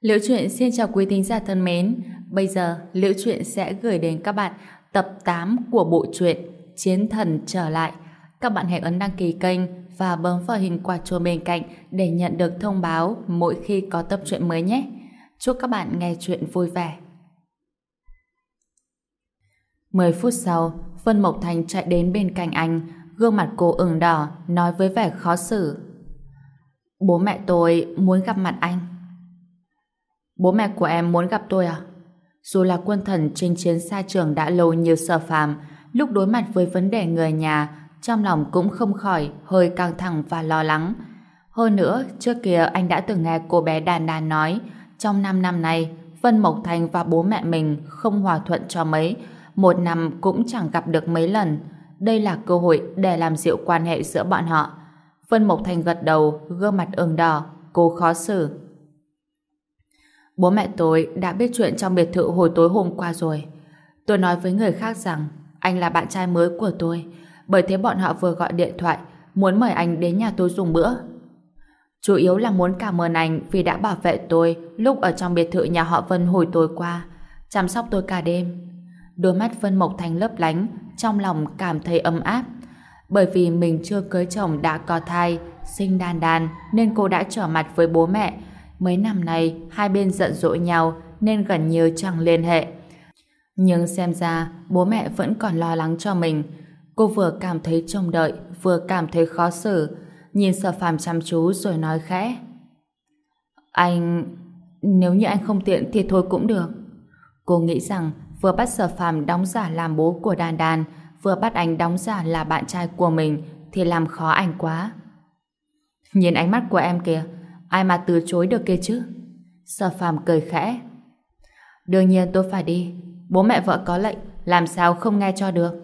Liễu Chuyện xin chào quý thính giả thân mến. Bây giờ, Liễu Chuyện sẽ gửi đến các bạn tập 8 của bộ truyện Chiến Thần Trở Lại. Các bạn hãy ấn đăng ký kênh và bấm vào hình quả chuông bên cạnh để nhận được thông báo mỗi khi có tập truyện mới nhé. Chúc các bạn nghe chuyện vui vẻ. 10 phút sau, Vân Mộc Thành chạy đến bên cạnh anh, gương mặt cô ửng đỏ, nói với vẻ khó xử. Bố mẹ tôi muốn gặp mặt anh. Bố mẹ của em muốn gặp tôi à? Dù là quân thần trên chiến xa trường đã lâu như sở phàm, lúc đối mặt với vấn đề người nhà, trong lòng cũng không khỏi hơi căng thẳng và lo lắng. Hơn nữa, trước kia anh đã từng nghe cô bé đàn đàn nói, trong 5 năm nay, Vân Mộc Thành và bố mẹ mình không hòa thuận cho mấy, một năm cũng chẳng gặp được mấy lần. Đây là cơ hội để làm dịu quan hệ giữa bọn họ. Vân Mộc Thành gật đầu, gương mặt ửng đỏ, cô khó xử. Bố mẹ tôi đã biết chuyện trong biệt thự hồi tối hôm qua rồi. Tôi nói với người khác rằng anh là bạn trai mới của tôi, bởi thế bọn họ vừa gọi điện thoại muốn mời anh đến nhà tôi dùng bữa. Chủ yếu là muốn cảm ơn anh vì đã bảo vệ tôi lúc ở trong biệt thự nhà họ Vân hồi tối qua, chăm sóc tôi cả đêm. Đôi mắt Vân Mộc Thành lấp lánh, trong lòng cảm thấy ấm áp. Bởi vì mình chưa cưới chồng đã có thai, sinh đàn đàn nên cô đã trở mặt với bố mẹ. Mấy năm nay, hai bên giận dỗi nhau nên gần như chẳng liên hệ. Nhưng xem ra, bố mẹ vẫn còn lo lắng cho mình. Cô vừa cảm thấy trông đợi, vừa cảm thấy khó xử. Nhìn sở phàm chăm chú rồi nói khẽ. Anh... Nếu như anh không tiện thì thôi cũng được. Cô nghĩ rằng vừa bắt sở phàm đóng giả làm bố của đàn đàn, vừa bắt anh đóng giả là bạn trai của mình thì làm khó anh quá. Nhìn ánh mắt của em kìa, ai mà từ chối được kia chứ? Sở phàm cười khẽ. Đương nhiên tôi phải đi, bố mẹ vợ có lệnh, làm sao không nghe cho được.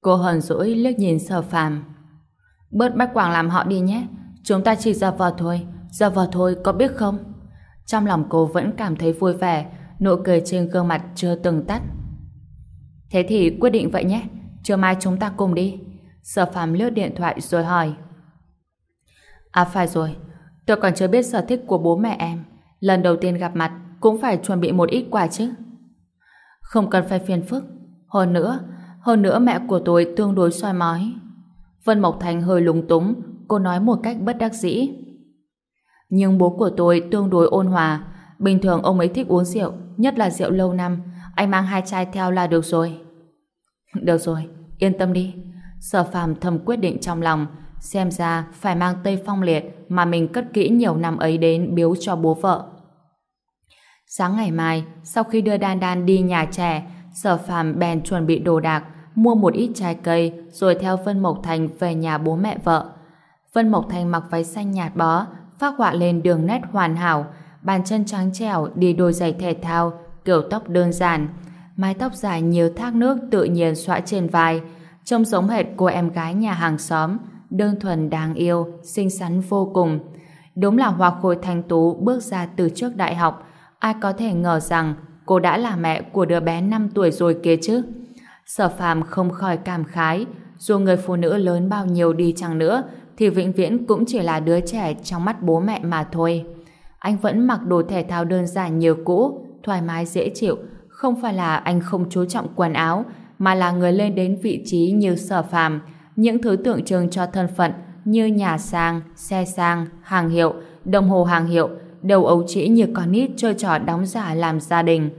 Cô hờn dỗi liếc nhìn sở phàm. Bớt bắt quảng làm họ đi nhé, chúng ta chỉ giờ vờ thôi, giờ vờ thôi có biết không? Trong lòng cô vẫn cảm thấy vui vẻ, nụ cười trên gương mặt chưa từng tắt. Thế thì quyết định vậy nhé, trưa mai chúng ta cùng đi. Sở phàm lướt điện thoại rồi hỏi. À phải rồi, tôi còn chưa biết sở thích của bố mẹ em. Lần đầu tiên gặp mặt cũng phải chuẩn bị một ít quà chứ. Không cần phải phiền phức. Hơn nữa, hơn nữa mẹ của tôi tương đối soi mói. Vân Mộc Thành hơi lúng túng, cô nói một cách bất đắc dĩ. Nhưng bố của tôi tương đối ôn hòa, bình thường ông ấy thích uống rượu, nhất là rượu lâu năm, anh mang hai chai theo là được rồi. Được rồi, yên tâm đi. Sở phàm thầm quyết định trong lòng, xem ra phải mang Tây Phong Liệt mà mình cất kỹ nhiều năm ấy đến biếu cho bố vợ. Sáng ngày mai, sau khi đưa Đan Đan đi nhà trẻ, Sở phàm bèn chuẩn bị đồ đạc, mua một ít trái cây, rồi theo Vân Mộc Thành về nhà bố mẹ vợ. Vân Mộc Thành mặc váy xanh nhạt bó, phác họa lên đường nét hoàn hảo, bàn chân trắng trẻo đi đôi giày thể thao, kiểu tóc đơn giản, mái tóc dài nhiều thác nước tự nhiên xõa trên vai, trông giống hệt cô em gái nhà hàng xóm, đơn thuần đáng yêu, xinh xắn vô cùng. Đúng là hoa khôi thanh tú bước ra từ trước đại học, ai có thể ngờ rằng cô đã là mẹ của đứa bé 5 tuổi rồi kia chứ. Sở phàm không khỏi cảm khái, dù người phụ nữ lớn bao nhiêu đi chăng nữa, thì vĩnh viễn cũng chỉ là đứa trẻ trong mắt bố mẹ mà thôi. Anh vẫn mặc đồ thể thao đơn giản như cũ, thoải mái dễ chịu, không phải là anh không chú trọng quần áo, mà là người lên đến vị trí như sở phàm, những thứ tượng trưng cho thân phận như nhà sang, xe sang, hàng hiệu, đồng hồ hàng hiệu, đầu ấu trĩ như con nít chơi trò đóng giả làm gia đình.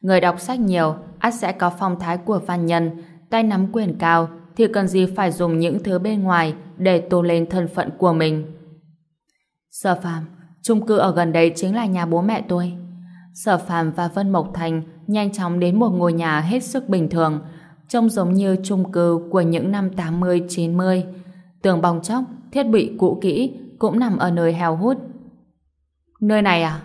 Người đọc sách nhiều, ắt sẽ có phong thái của văn nhân, tay nắm quyền cao, thì cần gì phải dùng những thứ bên ngoài để tô lên thân phận của mình. Sở phàm, chung cư ở gần đây chính là nhà bố mẹ tôi. Sở phàm và Vân Mộc Thành nhanh chóng đến một ngôi nhà hết sức bình thường, trông giống như chung cư của những năm 80-90. Tường bong chóc, thiết bị cũ kỹ cũng nằm ở nơi heo hút. Nơi này à?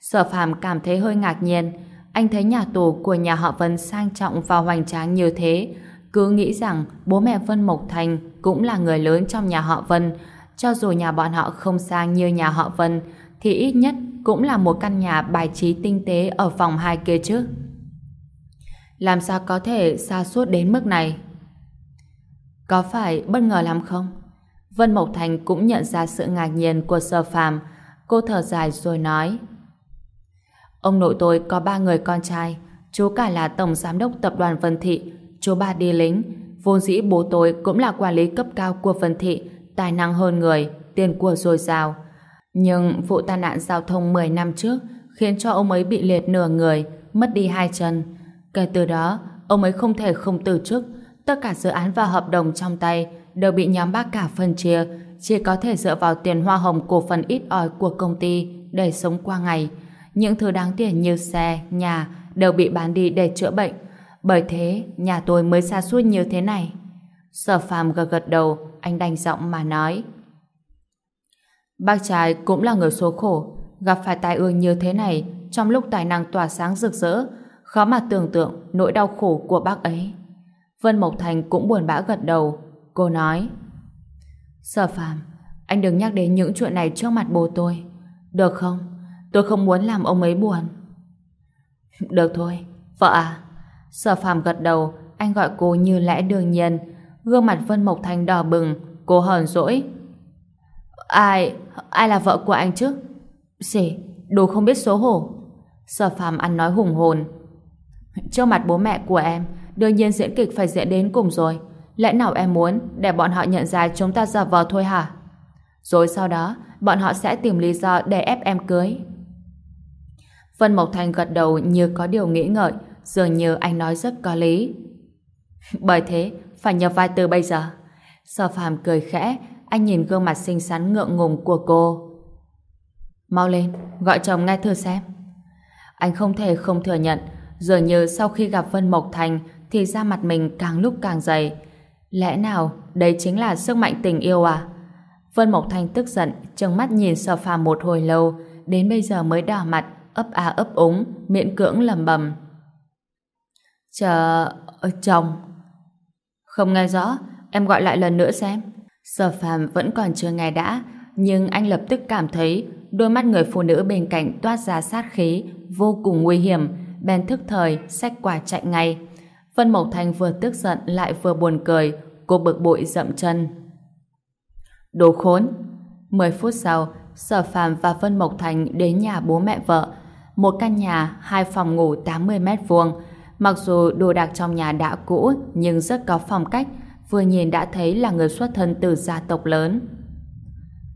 Sở phàm cảm thấy hơi ngạc nhiên. Anh thấy nhà tù của nhà họ Vân sang trọng và hoành tráng như thế, cứ nghĩ rằng bố mẹ Vân Mộc Thành cũng là người lớn trong nhà họ Vân, cho dù nhà bọn họ không sang như nhà họ Vân, thì ít nhất cũng là một căn nhà bài trí tinh tế ở phòng hai kia chứ. Làm sao có thể xa suốt đến mức này? Có phải bất ngờ lắm không? Vân Mộc Thành cũng nhận ra sự ngạc nhiên của Sở Phàm. Cô thở dài rồi nói. Ông nội tôi có ba người con trai, chú cả là tổng giám đốc tập đoàn Vân Thị, chú ba đi lính, vốn dĩ bố tôi cũng là quản lý cấp cao của Vân Thị, tài năng hơn người, tiền của dồi dào. Nhưng vụ tai nạn giao thông 10 năm trước khiến cho ông ấy bị liệt nửa người, mất đi hai chân. Kể từ đó, ông ấy không thể không từ chức, tất cả dự án và hợp đồng trong tay đều bị nhóm bác cả phân chia, chỉ có thể dựa vào tiền hoa hồng cổ phần ít ỏi của công ty để sống qua ngày. Những thứ đáng tiền như xe, nhà đều bị bán đi để chữa bệnh. Bởi thế, nhà tôi mới xa suốt như thế này. Sở phàm gật gật đầu, anh đành giọng mà nói. Bác trai cũng là người số khổ, gặp phải tai ương như thế này trong lúc tài năng tỏa sáng rực rỡ, khó mà tưởng tượng nỗi đau khổ của bác ấy. Vân Mộc Thành cũng buồn bã gật đầu. Cô nói, Sở phàm, anh đừng nhắc đến những chuyện này trước mặt bố tôi. Được không? Tôi không muốn làm ông ấy buồn. Được thôi, vợ à. Sở phàm gật đầu, anh gọi cô như lẽ đương nhiên. Gương mặt Vân Mộc Thành đỏ bừng, cô hờn dỗi. Ai, ai là vợ của anh chứ? Xỉ, đồ không biết xấu hổ. Sở phàm ăn nói hùng hồn. Trước mặt bố mẹ của em, đương nhiên diễn kịch phải diễn đến cùng rồi. Lẽ nào em muốn để bọn họ nhận ra chúng ta giả vờ thôi hả? Rồi sau đó, bọn họ sẽ tìm lý do để ép em cưới. Vân Mộc Thành gật đầu như có điều nghĩ ngợi, dường như anh nói rất có lý. Bởi thế, phải nhập vai từ bây giờ. Sở phàm cười khẽ, anh nhìn gương mặt xinh xắn ngượng ngùng của cô. Mau lên, gọi chồng ngay thử xem. Anh không thể không thừa nhận, dường như sau khi gặp Vân Mộc Thành thì da mặt mình càng lúc càng dày. Lẽ nào đây chính là sức mạnh tình yêu à? Vân Mộc Thành tức giận, trừng mắt nhìn sở phàm một hồi lâu, đến bây giờ mới đỏ mặt, ấp a ấp úng, miệng cưỡng lầm bầm. Chờ... Ờ, chồng... Không nghe rõ, em gọi lại lần nữa xem. Sở phàm vẫn còn chưa nghe đã, nhưng anh lập tức cảm thấy đôi mắt người phụ nữ bên cạnh toát ra sát khí, vô cùng nguy hiểm, bèn thức thời, xách quả chạy ngay. Vân Mộc Thành vừa tức giận lại vừa buồn cười, cô bực bội dậm chân. Đồ khốn! Mười phút sau, Sở Phạm và Vân Mộc Thành đến nhà bố mẹ vợ. Một căn nhà, hai phòng ngủ 80 mét vuông. Mặc dù đồ đạc trong nhà đã cũ, nhưng rất có phong cách, vừa nhìn đã thấy là người xuất thân từ gia tộc lớn.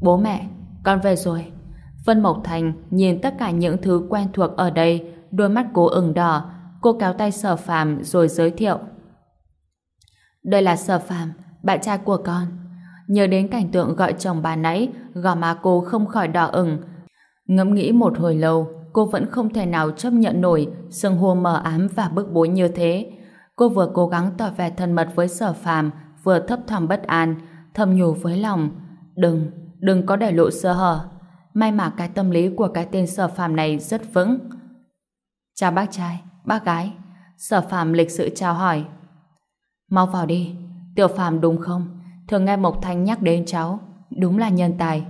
Bố mẹ, con về rồi. Vân Mộc Thành nhìn tất cả những thứ quen thuộc ở đây, đôi mắt cố ửng đỏ, cô kéo tay Sở phàm rồi giới thiệu. Đây là Sở phàm, bạn trai của con. Nhớ đến cảnh tượng gọi chồng bà nãy, gò má cô không khỏi đỏ ửng. Ngẫm nghĩ một hồi lâu, cô vẫn không thể nào chấp nhận nổi sương hô mờ ám và bức bối như thế. Cô vừa cố gắng tỏ vẻ thân mật với Sở phàm, vừa thấp thỏm bất an, thầm nhủ với lòng, đừng, đừng có để lộ sơ hở. May mà cái tâm lý của cái tên Sở phàm này rất vững. Chào bác trai, bác gái. Sở Phạm lịch sự chào hỏi. Mau vào đi, Tiểu Phạm đúng không? Thường nghe Mộc thanh nhắc đến cháu, đúng là nhân tài.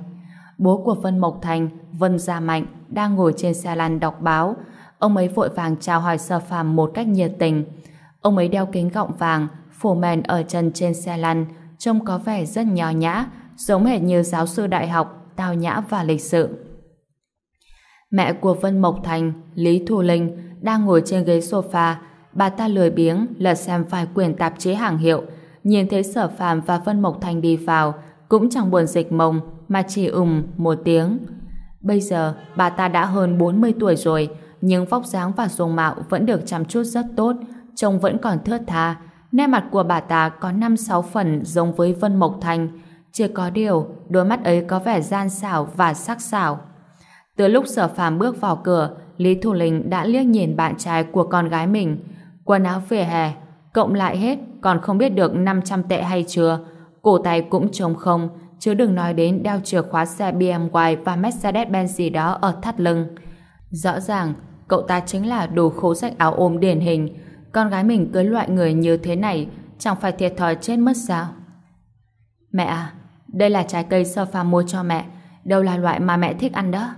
Bố của Vân Mộc Thành, Vân Gia Mạnh, đang ngồi trên xe lăn đọc báo. Ông ấy vội vàng chào hỏi Sở Phạm một cách nhiệt tình. Ông ấy đeo kính gọng vàng, phủ mền ở chân trên xe lăn, trông có vẻ rất nhỏ nhã, giống hệt như giáo sư đại học, tao nhã và lịch sự. Mẹ của Vân Mộc Thành, Lý Thu Linh, đang ngồi trên ghế sofa, bà ta lười biếng lật xem vài quyển tạp chí hàng hiệu, nhìn thấy Sở Phàm và Vân Mộc Thành đi vào, cũng chẳng buồn dịch mông mà chỉ ừm một tiếng. Bây giờ, bà ta đã hơn 40 tuổi rồi, nhưng vóc dáng và dung mạo vẫn được chăm chút rất tốt, trông vẫn còn thướt tha. Nét mặt của bà ta có 5-6 phần giống với Vân Mộc Thành, chỉ có điều, đôi mắt ấy có vẻ gian xảo và sắc sảo. Từ lúc Sở Phàm bước vào cửa, Lý Thủ Linh đã liếc nhìn bạn trai của con gái mình. Quần áo vỉa hè, cộng lại hết còn không biết được 500 tệ hay chưa. Cổ tay cũng trống không, chứ đừng nói đến đeo chìa khóa xe BMW và Mercedes-Benz gì đó ở thắt lưng. Rõ ràng, cậu ta chính là đồ khố sách áo ôm điển hình. Con gái mình cưới loại người như thế này chẳng phải thiệt thòi chết mất sao? Mẹ à, đây là trái cây sơ phàm mua cho mẹ, đâu là loại mà mẹ thích ăn đó.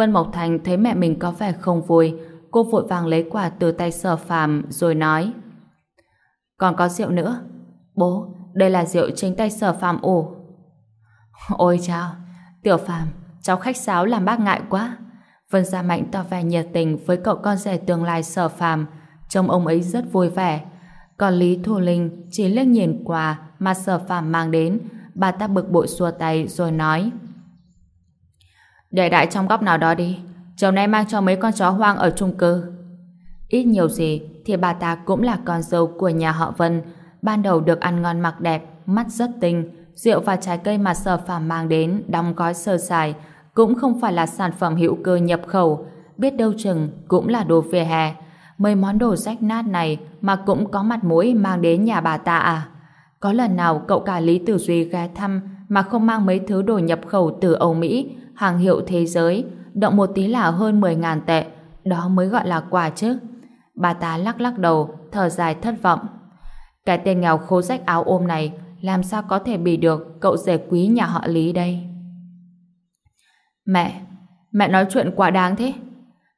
Vân Mộc Thành thấy mẹ mình có vẻ không vui, cô vội vàng lấy quà từ tay sở phàm rồi nói còn có rượu nữa. Bố, đây là rượu chính tay sở phàm ủ. Ôi chao, tiểu phàm, cháu khách sáo làm bác ngại quá. Vân Gia Mạnh tỏ vẻ nhiệt tình với cậu con rể tương lai sở phàm, trông ông ấy rất vui vẻ. Còn Lý Thu Linh chỉ liếc nhìn quà mà sở phàm mang đến, bà ta bực bội xua tay rồi nói để đại trong góc nào đó đi, chiều nay mang cho mấy con chó hoang ở chung cư. Ít nhiều gì thì bà ta cũng là con dâu của nhà họ Vân, ban đầu được ăn ngon mặc đẹp, mắt rất tinh, rượu và trái cây mà sở phàm mang đến đóng gói sơ sài cũng không phải là sản phẩm hữu cơ nhập khẩu, biết đâu chừng cũng là đồ vỉa hè. Mấy món đồ rách nát này mà cũng có mặt mũi mang đến nhà bà ta à? Có lần nào cậu cả Lý Tử Duy ghé thăm mà không mang mấy thứ đồ nhập khẩu từ Âu Mỹ, hàng hiệu thế giới, động một tí là hơn 10.000 tệ, đó mới gọi là quà chứ. Bà ta lắc lắc đầu, thở dài thất vọng. Cái tên nghèo khô rách áo ôm này làm sao có thể bị được cậu rể quý nhà họ Lý đây? Mẹ, mẹ nói chuyện quá đáng thế.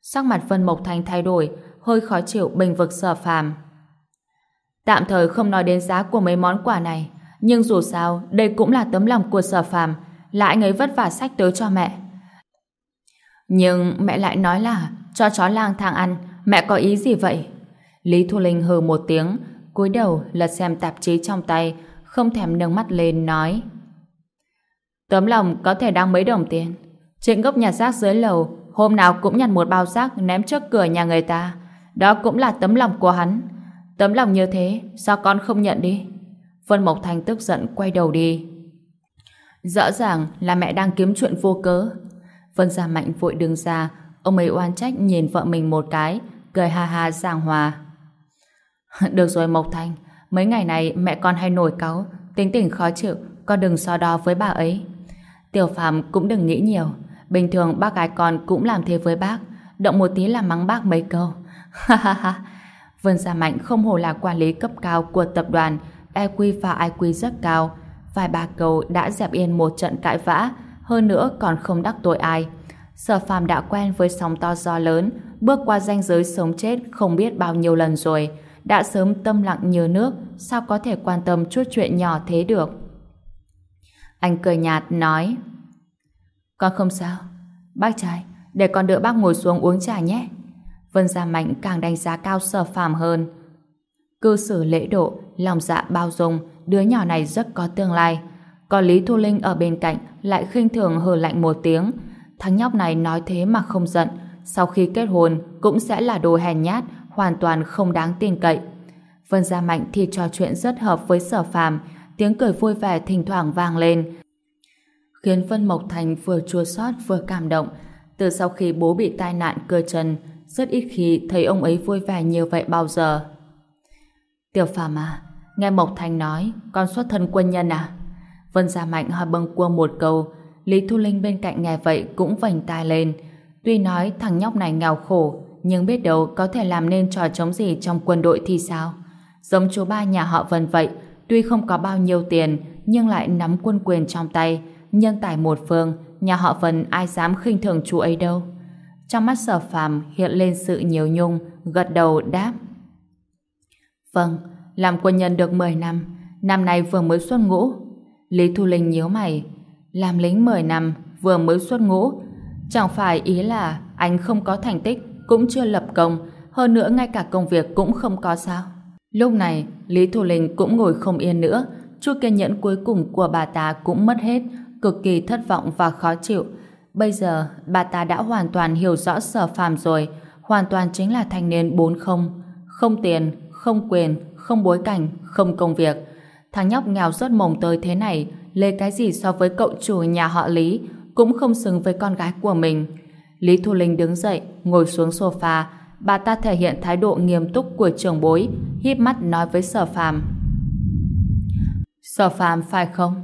Sắc mặt Vân Mộc Thành thay đổi, hơi khó chịu bình vực sở phàm. Tạm thời không nói đến giá của mấy món quà này, nhưng dù sao, đây cũng là tấm lòng của sở phàm, là anh ấy vất vả sách tới cho mẹ. Nhưng mẹ lại nói là cho chó lang thang ăn, mẹ có ý gì vậy? Lý Thu Linh hừ một tiếng, cúi đầu lật xem tạp chí trong tay, không thèm nâng mắt lên nói. Tấm lòng có thể đáng mấy đồng tiền. Trịnh gốc nhà rác dưới lầu, hôm nào cũng nhặt một bao rác ném trước cửa nhà người ta. Đó cũng là tấm lòng của hắn. Tấm lòng như thế, sao con không nhận đi? Vân Mộc Thành tức giận quay đầu đi. Rõ ràng là mẹ đang kiếm chuyện vô cớ. Vân Gia Mạnh vội đứng ra, ông ấy oan trách nhìn vợ mình một cái, cười ha ha giảng hòa. Được rồi Mộc Thanh, mấy ngày này mẹ con hay nổi cáu, tính tình khó chịu, con đừng so đo với bà ấy. Tiểu Phạm cũng đừng nghĩ nhiều, bình thường bác gái con cũng làm thế với bác, động một tí là mắng bác mấy câu. Ha ha ha. Vân Gia Mạnh không hổ là quản lý cấp cao của tập đoàn, EQ và IQ rất cao. Vài ba câu đã dẹp yên một trận cãi vã, hơn nữa còn không đắc tội ai. Sở phàm đã quen với sóng to gió lớn, bước qua ranh giới sống chết không biết bao nhiêu lần rồi, đã sớm tâm lặng như nước, sao có thể quan tâm chút chuyện nhỏ thế được. Anh cười nhạt nói Con không sao. Bác trai, để con đỡ bác ngồi xuống uống trà nhé. Vân Gia Mạnh càng đánh giá cao sở phàm hơn. Cư xử lễ độ, lòng dạ bao dung, đứa nhỏ này rất có tương lai. Còn Lý Thu Linh ở bên cạnh lại khinh thường hờ lạnh một tiếng. Thằng nhóc này nói thế mà không giận, sau khi kết hôn cũng sẽ là đồ hèn nhát, hoàn toàn không đáng tin cậy. Vân Gia Mạnh thì trò chuyện rất hợp với sở phàm, tiếng cười vui vẻ thỉnh thoảng vang lên. Khiến Vân Mộc Thành vừa chua xót vừa cảm động. Từ sau khi bố bị tai nạn cơ chân, rất ít khi thấy ông ấy vui vẻ như vậy bao giờ. Tiểu phàm à, nghe Mộc Thành nói, con xuất thân quân nhân à? Vân Gia Mạnh hỏi bâng cua một câu, Lý Thu Linh bên cạnh nghe vậy cũng vành tai lên. Tuy nói thằng nhóc này nghèo khổ, nhưng biết đâu có thể làm nên trò chống gì trong quân đội thì sao? Giống chú ba nhà họ Vân vậy, tuy không có bao nhiêu tiền, nhưng lại nắm quân quyền trong tay, nhân tài một phương, nhà họ Vân ai dám khinh thường chú ấy đâu. Trong mắt sở phàm hiện lên sự nhiều nhung, gật đầu đáp. Vâng, làm quân nhân được 10 năm, năm nay vừa mới xuất ngũ. Lý Thu Linh nhíu mày, làm lính 10 năm, vừa mới xuất ngũ. Chẳng phải ý là anh không có thành tích, cũng chưa lập công, hơn nữa ngay cả công việc cũng không có sao. Lúc này, Lý Thu Linh cũng ngồi không yên nữa, chút kiên nhẫn cuối cùng của bà ta cũng mất hết, cực kỳ thất vọng và khó chịu. Bây giờ, bà ta đã hoàn toàn hiểu rõ sở phàm rồi, hoàn toàn chính là thanh niên bốn không. Không tiền, không quyền, không bối cảnh, không công việc. Thằng nhóc nghèo rớt mồng tơi thế này, lấy cái gì so với cậu chủ nhà họ Lý, cũng không xứng với con gái của mình. Lý Thu Linh đứng dậy, ngồi xuống sofa, bà ta thể hiện thái độ nghiêm túc của trưởng bối, híp mắt nói với Sở Phàm. Sở Phàm phải không?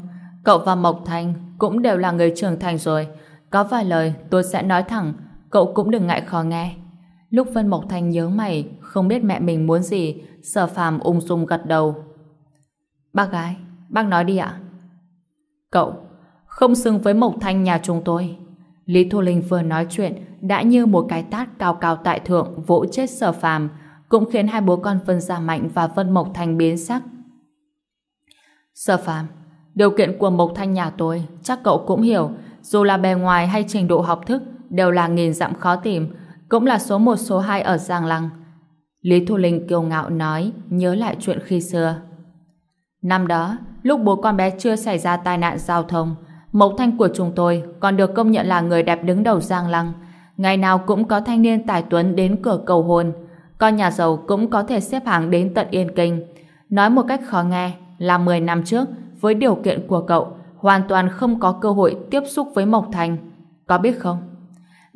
Cậu và Mộc Thanh cũng đều là người trưởng thành rồi. Có vài lời tôi sẽ nói thẳng, cậu cũng đừng ngại khó nghe. Lúc Vân Mộc Thanh nhớ mày, không biết mẹ mình muốn gì, Sở Phàm ung dung gật đầu. Bác gái, bác nói đi ạ. Cậu, không xứng với Mộc Thanh nhà chúng tôi. Lý Thu Linh vừa nói chuyện, đã như một cái tát cao cao tại thượng vỗ chết Sở Phàm, cũng khiến hai bố con Vân Gia Mạnh và Vân Mộc Thanh biến sắc. Sở Phàm, điều kiện của Mộc Thanh nhà tôi chắc cậu cũng hiểu, dù là bề ngoài hay trình độ học thức, đều là nghìn dặm khó tìm, cũng là số một số hai ở Giang Lăng. Lý Thu Linh kiêu ngạo nói, nhớ lại chuyện khi xưa. Năm đó, lúc bố con bé chưa xảy ra tai nạn giao thông, Mộc Thanh của chúng tôi còn được công nhận là người đẹp đứng đầu Giang Lăng. Ngày nào cũng có thanh niên tài tuấn đến cửa cầu hôn. Con nhà giàu cũng có thể xếp hàng đến tận Yên Kinh. Nói một cách khó nghe là 10 năm trước, với điều kiện của cậu, hoàn toàn không có cơ hội tiếp xúc với Mộc Thanh. Có biết không?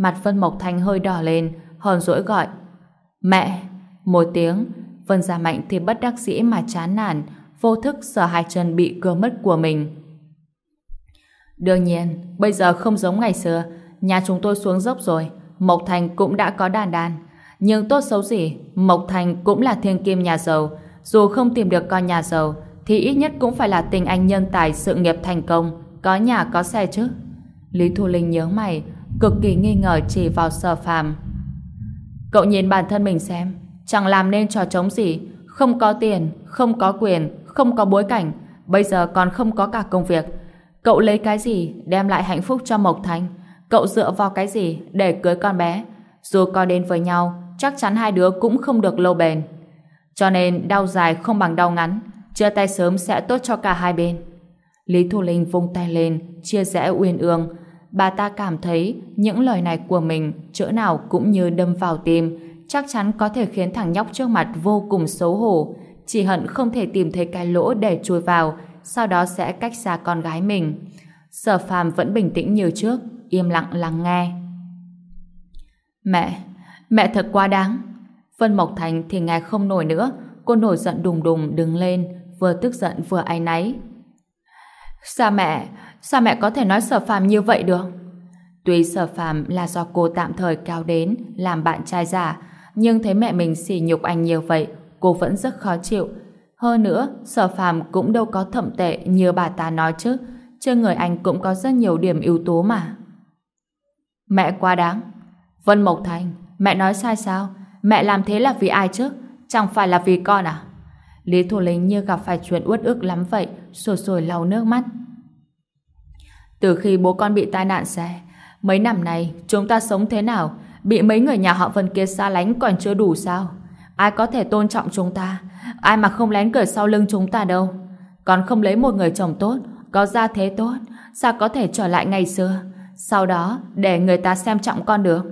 Mặt Vân Mộc Thanh hơi đỏ lên, hờn dỗi gọi. Mẹ! Một tiếng, Vân Gia Mạnh thì bất đắc dĩ mà chán nản, vô thức sợ hai chân bị cưa mất của mình. Đương nhiên, bây giờ không giống ngày xưa, nhà chúng tôi xuống dốc rồi, Mộc Thành cũng đã có đàn đàn. Nhưng tốt xấu gì, Mộc Thành cũng là thiên kim nhà giàu, dù không tìm được con nhà giàu, thì ít nhất cũng phải là tình anh nhân tài sự nghiệp thành công, có nhà có xe chứ. Lý Thu Linh nhớ mày, cực kỳ nghi ngờ chỉ vào sở phàm. Cậu nhìn bản thân mình xem, chẳng làm nên trò trống gì, không có tiền, không có quyền, không có bối cảnh, bây giờ còn không có cả công việc. Cậu lấy cái gì đem lại hạnh phúc cho Mộc Thanh? Cậu dựa vào cái gì để cưới con bé? Dù có đến với nhau, chắc chắn hai đứa cũng không được lâu bền. Cho nên đau dài không bằng đau ngắn, chia tay sớm sẽ tốt cho cả hai bên. Lý Thu Linh vung tay lên, chia rẽ uyên ương. Bà ta cảm thấy những lời này của mình chỗ nào cũng như đâm vào tim, chắc chắn có thể khiến thằng nhóc trước mặt vô cùng xấu hổ. Chỉ hận không thể tìm thấy cái lỗ để chui vào, sau đó sẽ cách xa con gái mình. Sở phàm vẫn bình tĩnh như trước, im lặng lắng nghe. Mẹ, mẹ thật quá đáng. Vân Mộc Thành thì nghe không nổi nữa, cô nổi giận đùng đùng đứng lên, vừa tức giận vừa áy náy. Sao mẹ, sao mẹ có thể nói sở phàm như vậy được? Tuy sở phàm là do cô tạm thời cao đến làm bạn trai giả, nhưng thấy mẹ mình sỉ nhục anh nhiều vậy, cô vẫn rất khó chịu. Hơn nữa, sở phàm cũng đâu có thậm tệ như bà ta nói chứ, trên người anh cũng có rất nhiều điểm ưu tố mà. Mẹ quá đáng. Vân Mộc Thành, mẹ nói sai sao? Mẹ làm thế là vì ai chứ? Chẳng phải là vì con à? Lý Thủ Linh như gặp phải chuyện uất ức lắm vậy, sồi sồi lau nước mắt. Từ khi bố con bị tai nạn xe, mấy năm nay chúng ta sống thế nào? Bị mấy người nhà họ Vân kia xa lánh còn chưa đủ sao? Ai có thể tôn trọng chúng ta? Ai mà không lén cửa sau lưng chúng ta đâu? Còn không lấy một người chồng tốt, có gia thế tốt, sao có thể trở lại ngày xưa? Sau đó, để người ta xem trọng con được.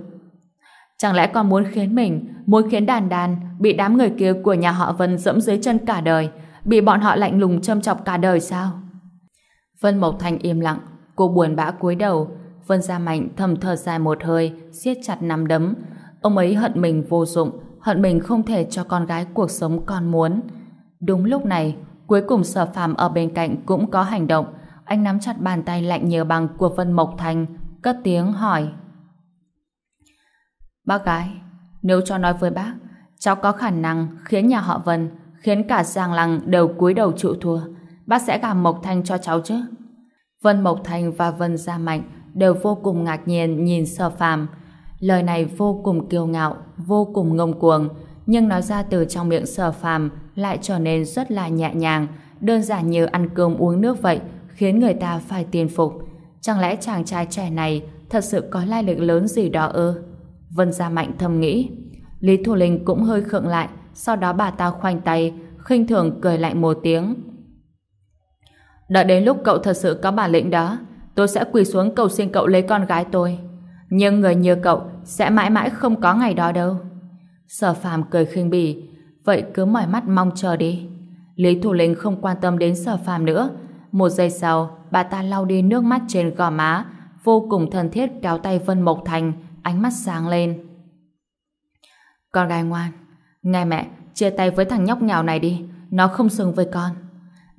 Chẳng lẽ con muốn khiến mình, muốn khiến đàn đàn bị đám người kia của nhà họ Vân dẫm dưới chân cả đời, bị bọn họ lạnh lùng châm chọc cả đời sao? Vân Mộc Thành im lặng, cô buồn bã cúi đầu, Vân Gia Mạnh thầm thở dài một hơi, siết chặt nắm đấm. Ông ấy hận mình vô dụng, hận mình không thể cho con gái cuộc sống con muốn. Đúng lúc này, cuối cùng sở phàm ở bên cạnh cũng có hành động. Anh nắm chặt bàn tay lạnh nhờ bằng của Vân Mộc Thành, cất tiếng hỏi. Bác gái, nếu cho nói với bác, cháu có khả năng khiến nhà họ Vân, khiến cả Giang Lăng đều cúi đầu chịu thua. Bác sẽ gả Mộc Thanh cho cháu chứ? Vân Mộc Thanh và Vân Gia Mạnh đều vô cùng ngạc nhiên nhìn sở phàm. Lời này vô cùng kiêu ngạo, vô cùng ngông cuồng, nhưng nói ra từ trong miệng sở phàm lại trở nên rất là nhẹ nhàng, đơn giản như ăn cơm uống nước vậy, khiến người ta phải tiền phục. Chẳng lẽ chàng trai trẻ này thật sự có lai lịch lớn gì đó ư? Vân Gia Mạnh thầm nghĩ. Lý Thu Linh cũng hơi khựng lại, sau đó bà ta khoanh tay, khinh thường cười lại một tiếng. Đợi đến lúc cậu thật sự có bản lĩnh đó, tôi sẽ quỳ xuống cầu xin cậu lấy con gái tôi. Nhưng người như cậu sẽ mãi mãi không có ngày đó đâu. Sở phàm cười khinh bỉ, vậy cứ mỏi mắt mong chờ đi. Lý Thủ Linh không quan tâm đến sở phàm nữa. Một giây sau, bà ta lau đi nước mắt trên gò má, vô cùng thân thiết kéo tay Vân Mộc Thành, ánh mắt sáng lên. Con gái ngoan, nghe mẹ, chia tay với thằng nhóc nhào này đi, nó không xứng với con.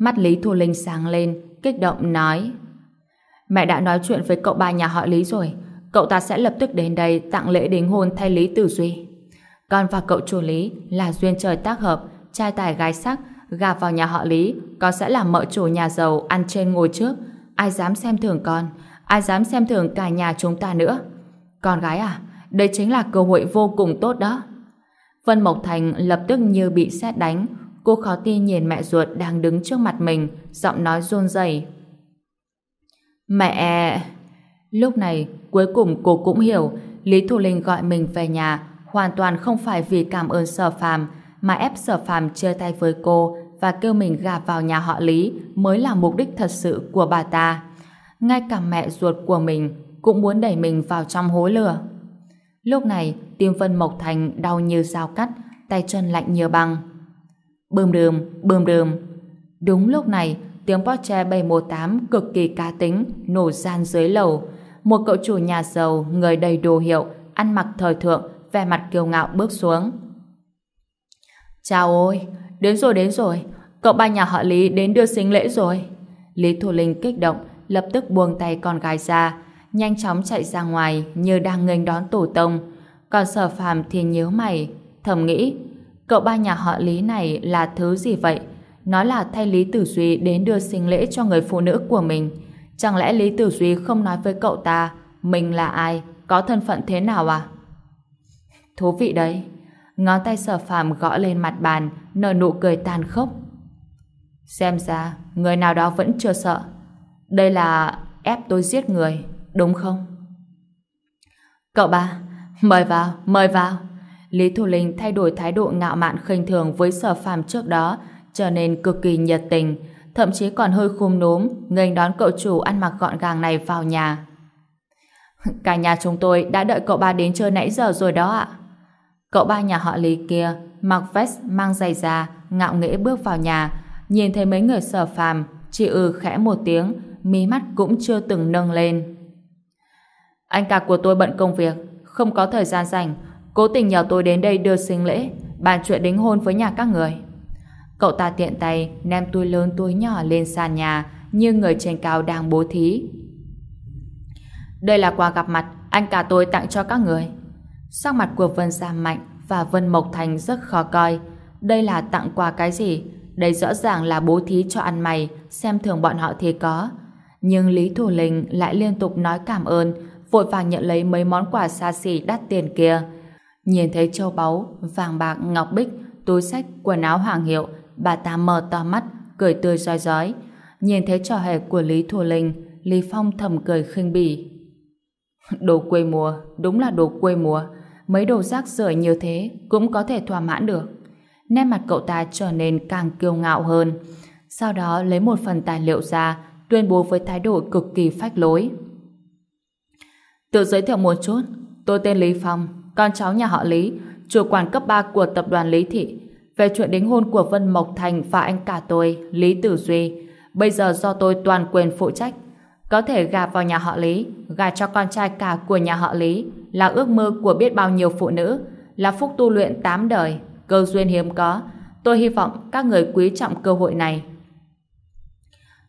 Mắt Lý Thu Linh sáng lên, kích động nói. Mẹ đã nói chuyện với cậu ba nhà họ Lý rồi, cậu ta sẽ lập tức đến đây tặng lễ đính hôn thay Lý Tử Duy. Con và cậu chủ Lý là duyên trời tác hợp, trai tài gái sắc, gà vào nhà họ Lý, con sẽ làm mợ chủ nhà giàu ăn trên ngồi trước. Ai dám xem thường con, ai dám xem thường cả nhà chúng ta nữa. Con gái à, đây chính là cơ hội vô cùng tốt đó. Vân Mộc Thành lập tức như bị xét đánh, cô khó tin nhìn mẹ ruột đang đứng trước mặt mình, giọng nói run rẩy. Mẹ... Lúc này, cuối cùng cô cũng hiểu Lý Thu Linh gọi mình về nhà hoàn toàn không phải vì cảm ơn sở phàm mà ép sở phàm chơi tay với cô và kêu mình gà vào nhà họ Lý mới là mục đích thật sự của bà ta. Ngay cả mẹ ruột của mình cũng muốn đẩy mình vào trong hố lửa. Lúc này, tim Vân Mộc Thành đau như dao cắt, tay chân lạnh như băng. Bơm đơm bơm đơm Đúng lúc này, tiếng Porsche 718 cực kỳ cá tính nổ gian dưới lầu. Một cậu chủ nhà giàu, người đầy đồ hiệu, ăn mặc thời thượng, vẻ mặt kiêu ngạo bước xuống. Chào ôi, đến rồi đến rồi, cậu ba nhà họ Lý đến đưa sinh lễ rồi. Lý Thủ Linh kích động, lập tức buông tay con gái ra, nhanh chóng chạy ra ngoài như đang nghênh đón tổ tông. Còn sở phàm thì nhớ mày, thầm nghĩ, cậu ba nhà họ Lý này là thứ gì vậy? Nó là thay Lý Tử Duy đến đưa sinh lễ cho người phụ nữ của mình. Chẳng lẽ Lý Tử Duy không nói với cậu ta mình là ai, có thân phận thế nào à? Thú vị đấy. Ngón tay sở phàm gõ lên mặt bàn, nở nụ cười tàn khốc. Xem ra, người nào đó vẫn chưa sợ. Đây là ép tôi giết người, đúng không? Cậu ba, mời vào, mời vào. Lý Thu Linh thay đổi thái độ ngạo mạn khinh thường với sở phàm trước đó, trở nên cực kỳ nhiệt tình, thậm chí còn hơi khum núm, nghênh đón cậu chủ ăn mặc gọn gàng này vào nhà. Cả nhà chúng tôi đã đợi cậu ba đến chơi nãy giờ rồi đó ạ. Cậu ba nhà họ Lý kia, mặc vest mang giày da, ngạo nghễ bước vào nhà, nhìn thấy mấy người sở phàm, chỉ ừ khẽ một tiếng, mí mắt cũng chưa từng nâng lên. Anh cả của tôi bận công việc, không có thời gian rảnh, cố tình nhờ tôi đến đây đưa sinh lễ, bàn chuyện đính hôn với nhà các người. Cậu ta tiện tay ném túi lớn túi nhỏ lên sàn nhà như người trên cao đang bố thí. Đây là quà gặp mặt anh cả tôi tặng cho các người. Sắc mặt của Vân Gia Mạnh và Vân Mộc Thành rất khó coi. Đây là tặng quà cái gì? Đây rõ ràng là bố thí cho ăn mày, xem thường bọn họ thì có. Nhưng Lý Thủ Linh lại liên tục nói cảm ơn, vội vàng nhận lấy mấy món quà xa xỉ đắt tiền kia. Nhìn thấy châu báu, vàng bạc, ngọc bích, túi sách, quần áo hoàng hiệu, bà ta mở to mắt, cười tươi rói rói. Nhìn thấy trò hề của Lý Thù Linh, Lý Phong thầm cười khinh bỉ. Đồ quê mùa, đúng là đồ quê mùa. Mấy đồ rác rưởi như thế cũng có thể thỏa mãn được. Nét mặt cậu ta trở nên càng kiêu ngạo hơn. Sau đó lấy một phần tài liệu ra, tuyên bố với thái độ cực kỳ phách lối. Tự giới thiệu một chút, tôi tên Lý Phong, con cháu nhà họ Lý, chủ quản cấp 3 của tập đoàn Lý Thị. Về chuyện đính hôn của Vân Mộc Thành và anh cả tôi, Lý Tử Duy, bây giờ do tôi toàn quyền phụ trách. Có thể gà vào nhà họ Lý, gà cho con trai cả của nhà họ Lý, là ước mơ của biết bao nhiêu phụ nữ, là phúc tu luyện tám đời, cơ duyên hiếm có. Tôi hy vọng các người quý trọng cơ hội này.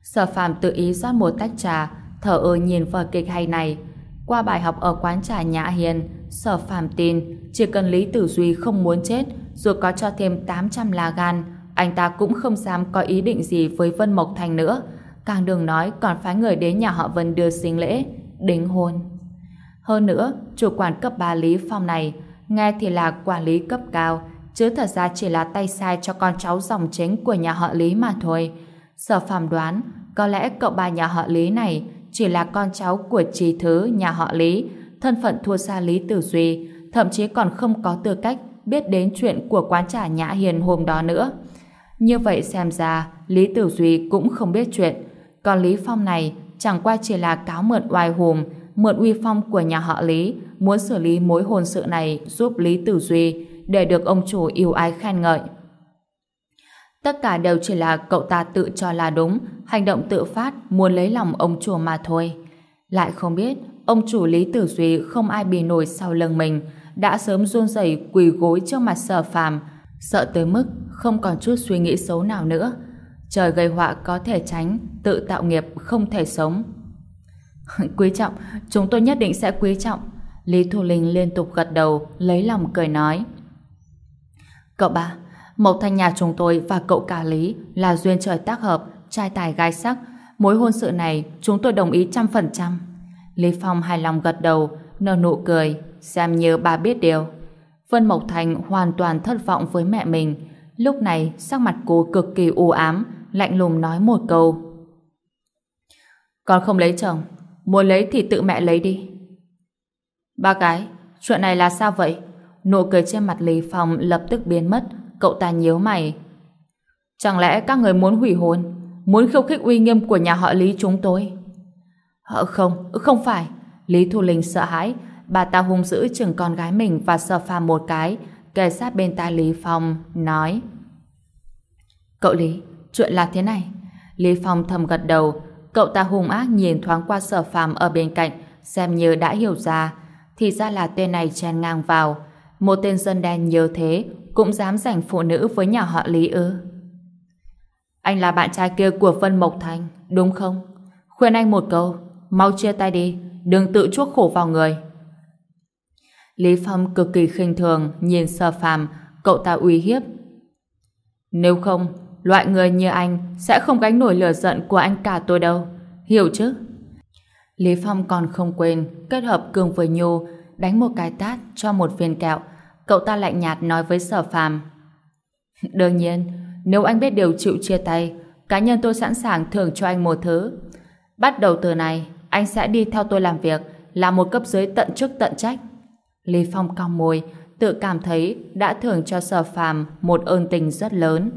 Sở phàm tự ý rót một tách trà, thở ơ nhìn vở kịch hay này. Qua bài học ở quán trà Nhã Hiền, Sở phàm tin chỉ cần Lý Tử Duy không muốn chết, dù có cho thêm 800 lá gan, anh ta cũng không dám có ý định gì với Vân Mộc Thành nữa. Càng đừng nói còn phái người đến nhà họ Vân đưa sinh lễ, đính hôn. Hơn nữa, chủ quản cấp 3 Lý Phong này nghe thì là quản lý cấp cao, chứ thật ra chỉ là tay sai cho con cháu dòng chính của nhà họ Lý mà thôi. Sở phàm đoán, có lẽ cậu bà nhà họ Lý này chỉ là con cháu của trì thứ nhà họ Lý, thân phận thua xa Lý Tử Duy, thậm chí còn không có tư cách biết đến chuyện của quán trà Nhã Hiền hôm đó nữa. Như vậy xem ra, Lý Tử Duy cũng không biết chuyện, còn Lý Phong này chẳng qua chỉ là cáo mượn oai hùm, mượn uy phong của nhà họ Lý, muốn xử lý mối hôn sự này giúp Lý Tử Duy để được ông chủ yêu ái khen ngợi. Tất cả đều chỉ là cậu ta tự cho là đúng, hành động tự phát muốn lấy lòng ông chủ mà thôi. Lại không biết, ông chủ Lý Tử Duy không ai bì nổi sau lưng mình, đã sớm run rẩy quỳ gối trước mặt sở phàm, sợ tới mức không còn chút suy nghĩ xấu nào nữa. Trời gây họa có thể tránh, tự tạo nghiệp không thể sống. quý trọng, chúng tôi nhất định sẽ quý trọng. Lý Thu Linh liên tục gật đầu, lấy lòng cười nói. Cậu ba, Mộc Thanh nhà chúng tôi và cậu cả Lý là duyên trời tác hợp, trai tài gái sắc. Mối hôn sự này chúng tôi đồng ý trăm phần trăm. Lý Phong hài lòng gật đầu, nở nụ cười, xem như bà biết điều. Vân Mộc Thành hoàn toàn thất vọng với mẹ mình. Lúc này sắc mặt cô cực kỳ u ám, lạnh lùng nói một câu. Con không lấy chồng, Muốn lấy thì tự mẹ lấy đi. Ba cái, chuyện này là sao vậy? Nụ cười trên mặt Lý Phong lập tức biến mất, cậu ta nhíu mày. Chẳng lẽ các người muốn hủy hôn? Muốn khiêu khích uy nghiêm của nhà họ Lý chúng tôi? Ờ, không, không phải. Lý Thu Linh sợ hãi, bà ta hung dữ chừng con gái mình và sờ phàm một cái, kề sát bên tai Lý Phong, nói Cậu Lý, chuyện là thế này. Lý Phong thầm gật đầu, cậu ta hung ác nhìn thoáng qua sở phàm ở bên cạnh, xem như đã hiểu ra. Thì ra là tên này chen ngang vào. Một tên dân đen như thế cũng dám giành phụ nữ với nhà họ Lý ư. Anh là bạn trai kia của Vân Mộc Thành, đúng không? Khuyên anh một câu, mau chia tay đi, đừng tự chuốc khổ vào người. Lý Phong cực kỳ khinh thường nhìn Sở phàm, cậu ta uy hiếp. Nếu không, loại người như anh sẽ không gánh nổi lửa giận của anh cả tôi đâu. Hiểu chứ? Lý Phong còn không quên kết hợp cường với Nhu đánh một cái tát cho một viên kẹo. Cậu ta lạnh nhạt nói với sở phàm. Đương nhiên, nếu anh biết điều chịu chia tay, cá nhân tôi sẵn sàng thưởng cho anh một thứ. Bắt đầu từ này, anh sẽ đi theo tôi làm việc, là một cấp dưới tận chức tận trách. Lý Phong cong môi, tự cảm thấy đã thưởng cho sở phàm một ơn tình rất lớn.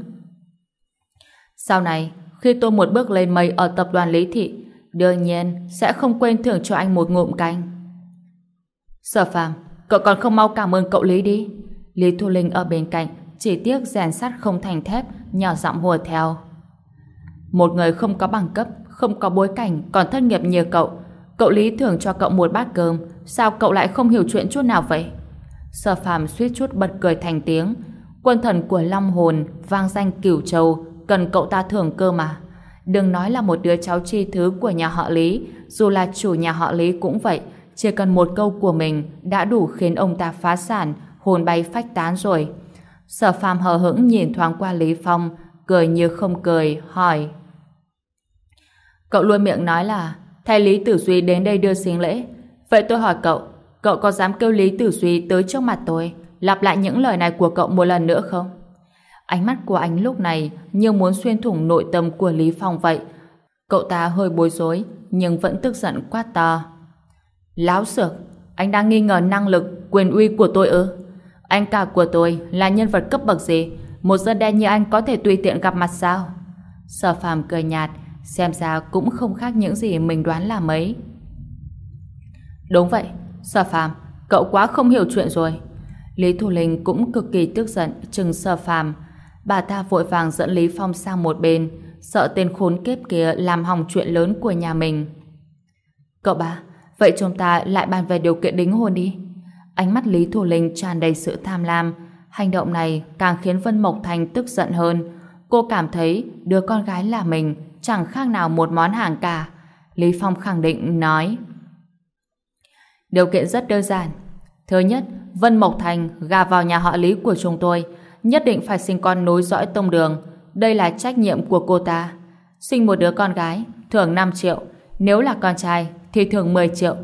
Sau này, khi tôi một bước lên mây ở tập đoàn Lý Thị, đương nhiên sẽ không quên thưởng cho anh một ngụm canh. Sở phàm, cậu còn không mau cảm ơn cậu Lý đi. Lý Thu Linh ở bên cạnh, chỉ tiếc rèn sắt không thành thép, nhỏ giọng hùa theo. Một người không có bằng cấp, không có bối cảnh, còn thất nghiệp như cậu. Cậu Lý thưởng cho cậu một bát cơm, sao cậu lại không hiểu chuyện chút nào vậy? Sở phàm suýt chút bật cười thành tiếng. Quân thần của Long Hồn, vang danh cửu châu, cần cậu ta thưởng cơ mà. Đừng nói là một đứa cháu chi thứ của nhà họ Lý, dù là chủ nhà họ Lý cũng vậy, chỉ cần một câu của mình đã đủ khiến ông ta phá sản, hồn bay phách tán rồi. Sở phàm hờ hững nhìn thoáng qua Lý Phong, cười như không cười, hỏi. Cậu luôn miệng nói là thay Lý Tử Duy đến đây đưa sinh lễ. Vậy tôi hỏi cậu, cậu có dám kêu Lý Tử Duy tới trước mặt tôi, lặp lại những lời này của cậu một lần nữa không? Ánh mắt của anh lúc này như muốn xuyên thủng nội tâm của Lý Phong vậy. Cậu ta hơi bối rối, nhưng vẫn tức giận quát to. Láo xược, anh đang nghi ngờ năng lực, quyền uy của tôi ư? Anh cả của tôi là nhân vật cấp bậc gì? Một dân đen như anh có thể tùy tiện gặp mặt sao? Sở phàm cười nhạt, xem ra cũng không khác những gì mình đoán là mấy. Đúng vậy, Sở phàm, cậu quá không hiểu chuyện rồi. Lý Thủ Linh cũng cực kỳ tức giận chừng Sở phàm. Bà ta vội vàng dẫn Lý Phong sang một bên, sợ tên khốn kiếp kia làm hỏng chuyện lớn của nhà mình. Cậu ba, vậy chúng ta lại bàn về điều kiện đính hôn đi. Ánh mắt Lý Thủ Linh tràn đầy sự tham lam. Hành động này càng khiến Vân Mộc Thành tức giận hơn. Cô cảm thấy đứa con gái là mình chẳng khác nào một món hàng cả. Lý Phong khẳng định nói Điều kiện rất đơn giản. Thứ nhất, Vân Mộc Thành gà vào nhà họ Lý của chúng tôi nhất định phải sinh con nối dõi tông đường. Đây là trách nhiệm của cô ta. Sinh một đứa con gái, thưởng 5 triệu. Nếu là con trai, thì thưởng 10 triệu.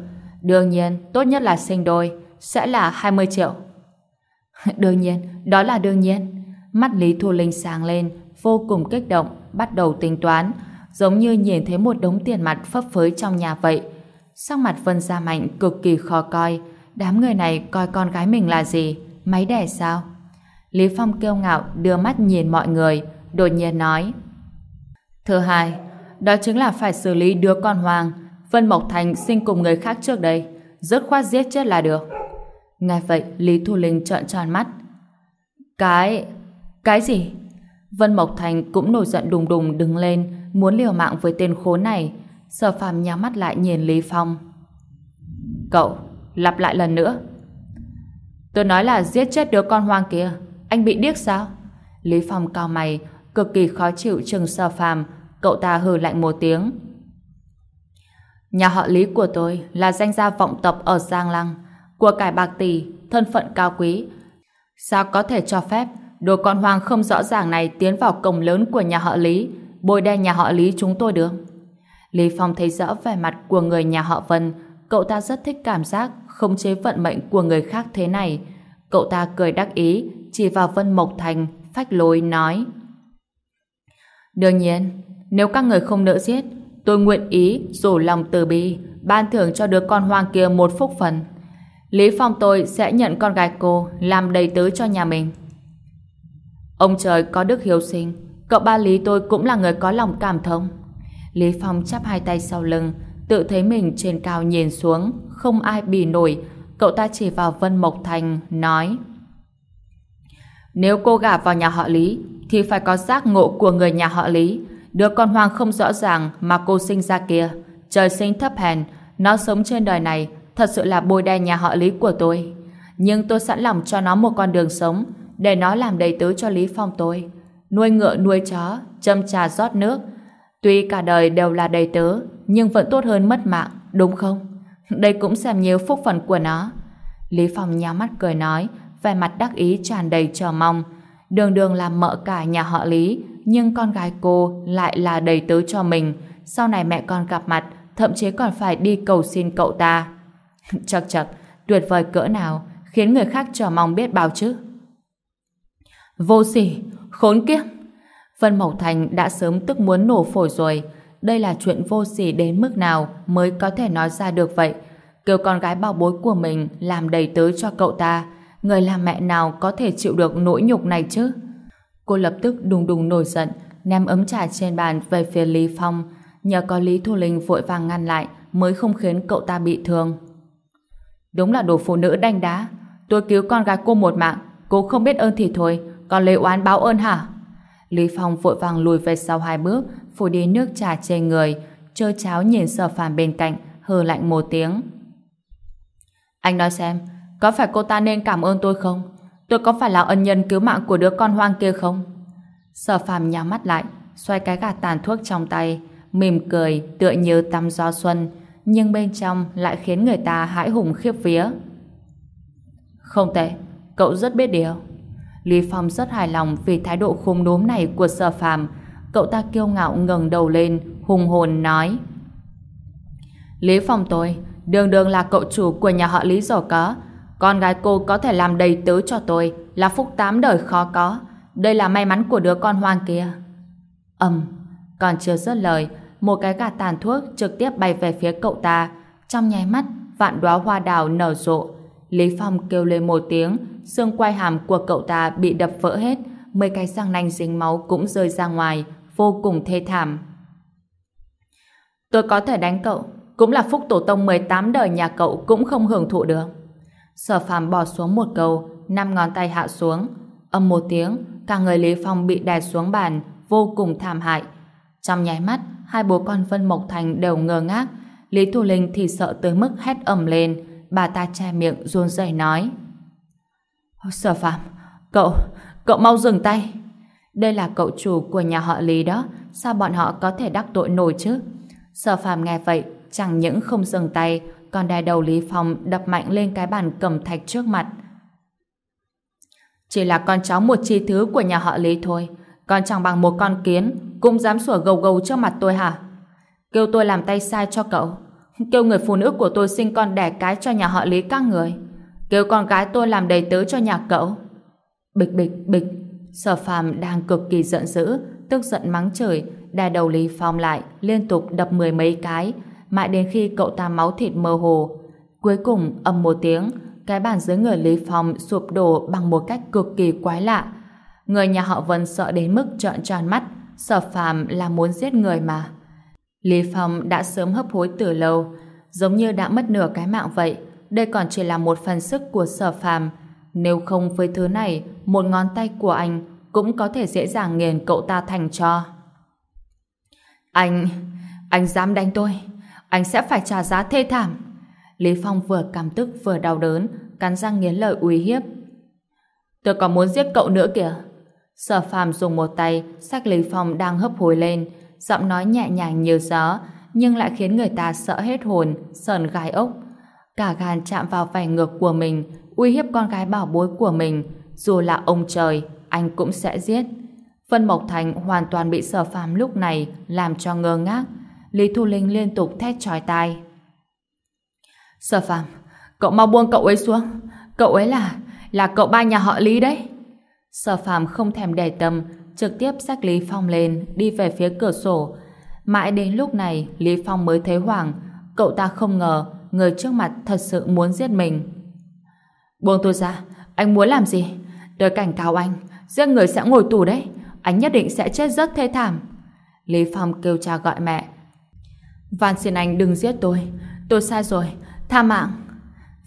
Đương nhiên, tốt nhất là sinh đôi sẽ là 20 triệu. đương nhiên, đó là đương nhiên. Mắt Lý Thu Linh sáng lên, vô cùng kích động, bắt đầu tính toán, giống như nhìn thấy một đống tiền mặt phấp phới trong nhà vậy. Sắc mặt Vân Gia Mạnh cực kỳ khó coi, đám người này coi con gái mình là gì, máy đẻ sao? Lý Phong kiêu ngạo đưa mắt nhìn mọi người, đột nhiên nói. Thứ hai, đó chính là phải xử lý đứa con hoàng, Vân Mộc Thành sinh cùng người khác trước đây, dứt khoát giết chết là được. Nghe vậy, Lý Thu Linh trợn tròn mắt. Cái... cái gì? Vân Mộc Thành cũng nổi giận đùng đùng đứng lên, muốn liều mạng với tên khốn này. Sở phàm nhắm mắt lại nhìn Lý Phong. Cậu, lặp lại lần nữa. Tôi nói là giết chết đứa con hoang kia. Anh bị điếc sao? Lý Phong cao mày, cực kỳ khó chịu chừng sở phàm. Cậu ta hừ lạnh một tiếng. Nhà họ Lý của tôi là danh gia vọng tộc ở Giang Lăng của cải bạc tỷ, thân phận cao quý. Sao có thể cho phép đồ con hoang không rõ ràng này tiến vào cổng lớn của nhà họ Lý, bôi đen nhà họ Lý chúng tôi được? Lý Phong thấy rõ vẻ mặt của người nhà họ Vân, cậu ta rất thích cảm giác không chế vận mệnh của người khác thế này. Cậu ta cười đắc ý, chỉ vào Vân Mộc Thành, phách lối nói. Đương nhiên, nếu các người không nỡ giết, tôi nguyện ý rủ lòng từ bi, ban thưởng cho đứa con hoang kia một phúc phần. Lý Phong tôi sẽ nhận con gái cô làm đầy tứ cho nhà mình. Ông trời có đức hiếu sinh, cậu ba Lý tôi cũng là người có lòng cảm thông. Lý Phong chắp hai tay sau lưng, tự thấy mình trên cao nhìn xuống, không ai bì nổi. Cậu ta chỉ vào Vân Mộc Thành, nói Nếu cô gả vào nhà họ Lý, thì phải có giác ngộ của người nhà họ Lý. Đứa con hoang không rõ ràng mà cô sinh ra kia. Trời sinh thấp hèn, nó sống trên đời này thật sự là bôi đen nhà họ Lý của tôi. Nhưng tôi sẵn lòng cho nó một con đường sống để nó làm đầy tớ cho Lý Phong tôi. Nuôi ngựa nuôi chó, châm trà rót nước. Tuy cả đời đều là đầy tớ, nhưng vẫn tốt hơn mất mạng, đúng không? Đây cũng xem như phúc phần của nó. Lý Phong nhắm mắt cười nói, vẻ mặt đắc ý tràn đầy chờ mong. Đường đường làm mợ cả nhà họ Lý, nhưng con gái cô lại là đầy tớ cho mình. Sau này mẹ con gặp mặt, thậm chí còn phải đi cầu xin cậu ta. chật chật, tuyệt vời cỡ nào, khiến người khác chờ mong biết bao chứ. Vô sỉ, khốn kiếp. Vân Mộc Thành đã sớm tức muốn nổ phổi rồi. Đây là chuyện vô sỉ đến mức nào mới có thể nói ra được vậy. Kêu con gái bao bối của mình làm đầy tớ cho cậu ta. Người làm mẹ nào có thể chịu được nỗi nhục này chứ? Cô lập tức đùng đùng nổi giận, ném ấm trà trên bàn về phía Lý Phong. Nhờ có Lý Thu Linh vội vàng ngăn lại mới không khiến cậu ta bị thương. Đúng là đồ phụ nữ đanh đá. Tôi cứu con gái cô một mạng, cô không biết ơn thì thôi, còn lấy oán báo ơn hả? Lý Phong vội vàng lùi về sau hai bước, phủ đi nước trà trên người, trơ cháo nhìn sở phàm bên cạnh, hừ lạnh một tiếng. Anh nói xem, có phải cô ta nên cảm ơn tôi không? Tôi có phải là ân nhân cứu mạng của đứa con hoang kia không? Sở phàm nhắm mắt lại, xoay cái gạt tàn thuốc trong tay, mỉm cười tựa như tắm gió xuân, nhưng bên trong lại khiến người ta hãi hùng khiếp vía. Không tệ, cậu rất biết điều. Lý Phong rất hài lòng vì thái độ khung đốm này của sở phàm. Cậu ta kiêu ngạo ngẩng đầu lên, hùng hồn nói. Lý Phong tôi, đường đường là cậu chủ của nhà họ Lý giàu có. Con gái cô có thể làm đầy tớ cho tôi, là phúc tám đời khó có. Đây là may mắn của đứa con hoang kia. Ầm, còn chưa dứt lời, một cái gạt tàn thuốc trực tiếp bay về phía cậu ta. Trong nháy mắt, vạn đóa hoa đào nở rộ. Lý Phong kêu lên một tiếng, xương quai hàm của cậu ta bị đập vỡ hết, mấy cái răng nanh dính máu cũng rơi ra ngoài, vô cùng thê thảm. Tôi có thể đánh cậu, cũng là phúc tổ tông 18 đời nhà cậu cũng không hưởng thụ được. Sở phàm bỏ xuống một câu, năm ngón tay hạ xuống. Âm một tiếng, cả người Lý Phong bị đè xuống bàn, vô cùng thảm hại. Trong nháy mắt, hai bố con Vân Mộc Thành đều ngơ ngác. Lý Thu Linh thì sợ tới mức hét ầm lên. Bà ta che miệng run rẩy nói. Sở Phạm, cậu, cậu mau dừng tay. Đây là cậu chủ của nhà họ Lý đó, sao bọn họ có thể đắc tội nổi chứ? Sở Phạm nghe vậy, chẳng những không dừng tay, còn đè đầu Lý Phong đập mạnh lên cái bàn cầm thạch trước mặt. Chỉ là con cháu một chi thứ của nhà họ Lý thôi, còn chẳng bằng một con kiến, cũng dám sủa gầu gầu trước mặt tôi hả? Kêu tôi làm tay sai cho cậu, kêu người phụ nữ của tôi sinh con đẻ cái cho nhà họ Lý các người kêu con gái tôi làm đầy tớ cho nhà cậu. Bịch bịch bịch, sở phàm đang cực kỳ giận dữ, tức giận mắng trời, đè đầu Lý Phong lại, liên tục đập mười mấy cái, mãi đến khi cậu ta máu thịt mơ hồ. Cuối cùng, âm một tiếng, cái bàn dưới người Lý Phong sụp đổ bằng một cách cực kỳ quái lạ. Người nhà họ Vân sợ đến mức trợn tròn mắt, sở phàm là muốn giết người mà. Lý Phong đã sớm hấp hối từ lâu, giống như đã mất nửa cái mạng vậy, đây còn chỉ là một phần sức của sở phàm. Nếu không với thứ này, một ngón tay của anh cũng có thể dễ dàng nghiền cậu ta thành cho. Anh... anh dám đánh tôi. Anh sẽ phải trả giá thê thảm. Lý Phong vừa cảm tức vừa đau đớn, cắn răng nghiến lời uy hiếp. Tôi còn muốn giết cậu nữa kìa. Sở phàm dùng một tay sách Lý Phong đang hấp hối lên, giọng nói nhẹ nhàng như gió, nhưng lại khiến người ta sợ hết hồn, sờn gai ốc cả gan chạm vào vảy ngực của mình, uy hiếp con gái bảo bối của mình, dù là ông trời, anh cũng sẽ giết. Vân Mộc Thành hoàn toàn bị sở phàm lúc này làm cho ngơ ngác. Lý Thu Linh liên tục thét chói tai. Sở phàm, cậu mau buông cậu ấy xuống. Cậu ấy là, là cậu ba nhà họ Lý đấy. Sở phàm không thèm để tâm, trực tiếp xách Lý Phong lên, đi về phía cửa sổ. Mãi đến lúc này, Lý Phong mới thấy hoảng, cậu ta không ngờ người trước mặt thật sự muốn giết mình. Buông tôi ra, anh muốn làm gì? Tôi cảnh cáo anh, giết người sẽ ngồi tù đấy. Anh nhất định sẽ chết rất thê thảm. Lý Phong kêu cha gọi mẹ. Van xin anh đừng giết tôi. Tôi sai rồi. Tha mạng.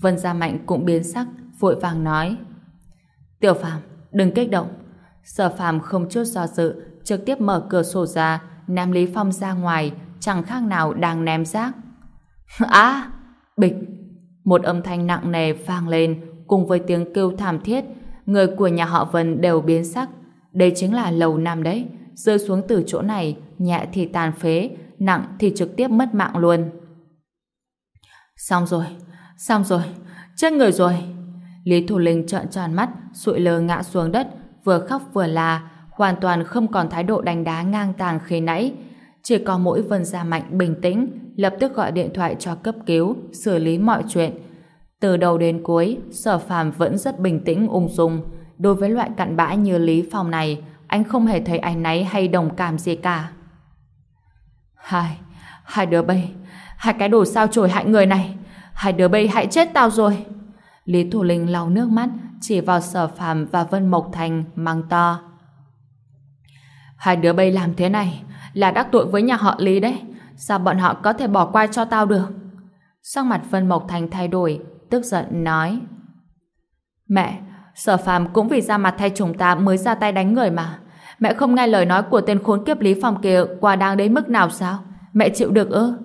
Vân Gia Mạnh cũng biến sắc, vội vàng nói. Tiểu Phạm, đừng kích động. Sở phàm không chút do dự, trực tiếp mở cửa sổ ra, ném Lý Phong ra ngoài, chẳng khác nào đang ném rác. Á! bịch! Một âm thanh nặng nề vang lên, cùng với tiếng kêu thảm thiết, người của nhà họ Vân đều biến sắc. Đây chính là lầu năm đấy. Rơi xuống từ chỗ này, nhẹ thì tàn phế, nặng thì trực tiếp mất mạng luôn. Xong rồi, xong rồi, chết người rồi. Lý Thủ Linh trợn tròn mắt, sụi lờ ngã xuống đất, vừa khóc vừa là hoàn toàn không còn thái độ đánh đá ngang tàng khi nãy. Chỉ có mỗi Vân Gia Mạnh bình tĩnh, lập tức gọi điện thoại cho cấp cứu, xử lý mọi chuyện. Từ đầu đến cuối, Sở Phàm vẫn rất bình tĩnh ung dung. Đối với loại cặn bã như Lý Phong này, anh không hề thấy anh náy hay đồng cảm gì cả. Hai, hai đứa bay, hai cái đồ sao chổi hại người này, hai đứa bay hại chết tao rồi. Lý Thủ Linh lau nước mắt, chỉ vào Sở Phàm và Vân Mộc Thành mang to. Hai đứa bay làm thế này là đắc tội với nhà họ Lý đấy. Sao bọn họ có thể bỏ qua cho tao được? Sắc mặt Vân Mộc Thành thay đổi, tức giận nói. Mẹ, Sở Phàm cũng vì ra mặt thay chúng ta mới ra tay đánh người mà. Mẹ không nghe lời nói của tên khốn kiếp Lý Phong kia qua đáng đến mức nào sao? Mẹ chịu được ư?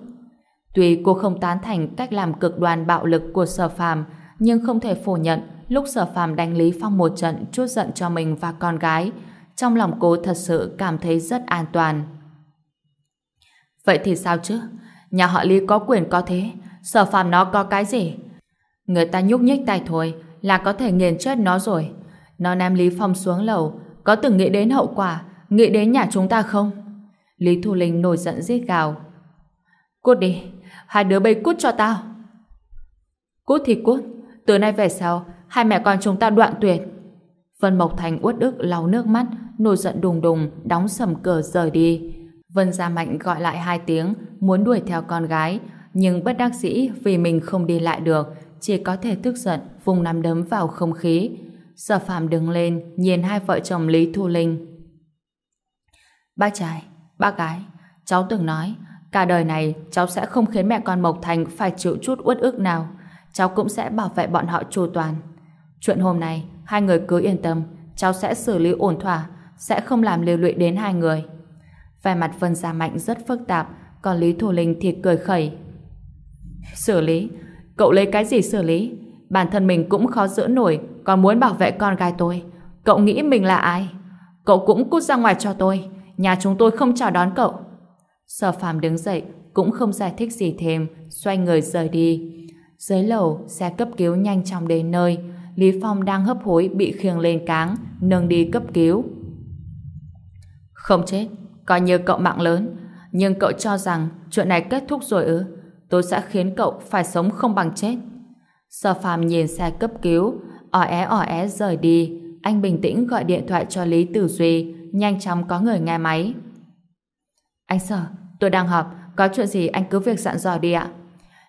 Tuy cô không tán thành cách làm cực đoan bạo lực của Sở Phàm, nhưng không thể phủ nhận lúc Sở Phàm đánh Lý Phong một trận chút giận cho mình và con gái, trong lòng cô thật sự cảm thấy rất an toàn. Vậy thì sao chứ? Nhà họ Lý có quyền có thế, Sở Phàm nó có cái gì? Người ta nhúc nhích tay thôi là có thể nghiền chết nó rồi. Nó ném Lý Phong xuống lầu, có từng nghĩ đến hậu quả, nghĩ đến nhà chúng ta không? Lý Thu Linh nổi giận giết gào. Cút đi, hai đứa bay cút cho tao. Cút thì cút, từ nay về sau, hai mẹ con chúng ta đoạn tuyệt. Vân Mộc Thành uất ức lau nước mắt, nổi giận đùng đùng, đóng sầm cửa rời đi. Vân Gia Mạnh gọi lại hai tiếng, muốn đuổi theo con gái, nhưng bất đắc dĩ vì mình không đi lại được, chỉ có thể tức giận, vùng nắm đấm vào không khí. Sở Phạm đứng lên, nhìn hai vợ chồng Lý Thu Linh. Bác trai, bác gái, cháu từng nói, cả đời này cháu sẽ không khiến mẹ con Mộc Thành phải chịu chút uất ức nào. Cháu cũng sẽ bảo vệ bọn họ chu toàn. Chuyện hôm nay, hai người cứ yên tâm, cháu sẽ xử lý ổn thỏa, sẽ không làm liều lụy đến hai người. Vẻ mặt Vân Gia Mạnh rất phức tạp, còn Lý Thu Linh thì cười khẩy. Xử lý? Cậu lấy cái gì xử lý? Bản thân mình cũng khó giữ nổi, còn muốn bảo vệ con gái tôi. Cậu nghĩ mình là ai? Cậu cũng cút ra ngoài cho tôi. Nhà chúng tôi không chào đón cậu. Sở phàm đứng dậy, cũng không giải thích gì thêm, xoay người rời đi. Dưới lầu, xe cấp cứu nhanh chóng đến nơi. Lý Phong đang hấp hối bị khiêng lên cáng, nâng đi cấp cứu. Không chết, coi như cậu mạng lớn. Nhưng cậu cho rằng chuyện này kết thúc rồi ư? Tôi sẽ khiến cậu phải sống không bằng chết. Sở phàm nhìn xe cấp cứu, ỏ é ỏ é rời đi. Anh bình tĩnh gọi điện thoại cho Lý Tử Duy, nhanh chóng có người nghe máy. Anh Sở, tôi đang họp, có chuyện gì anh cứ việc dặn dò đi ạ.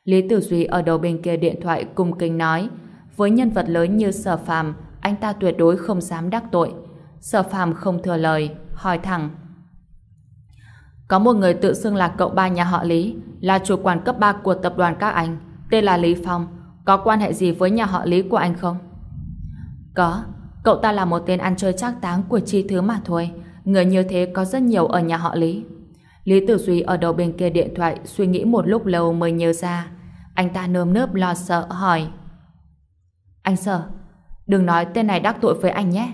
Lý Tử Duy ở đầu bên kia điện thoại cung kính nói, với nhân vật lớn như Sở Phàm, anh ta tuyệt đối không dám đắc tội. Sở Phàm không thừa lời, hỏi thẳng. Có một người tự xưng là cậu ba nhà họ Lý, là chủ quản cấp 3 của tập đoàn các anh, tên là Lý Phong, có quan hệ gì với nhà họ Lý của anh không? Có, cậu ta là một tên ăn chơi trác táng của chi thứ mà thôi, người như thế có rất nhiều ở nhà họ Lý. Lý Tử Duy ở đầu bên kia điện thoại suy nghĩ một lúc lâu mới nhớ ra. Anh ta nơm nớp lo sợ hỏi. Anh sợ, đừng nói tên này đắc tội với anh nhé.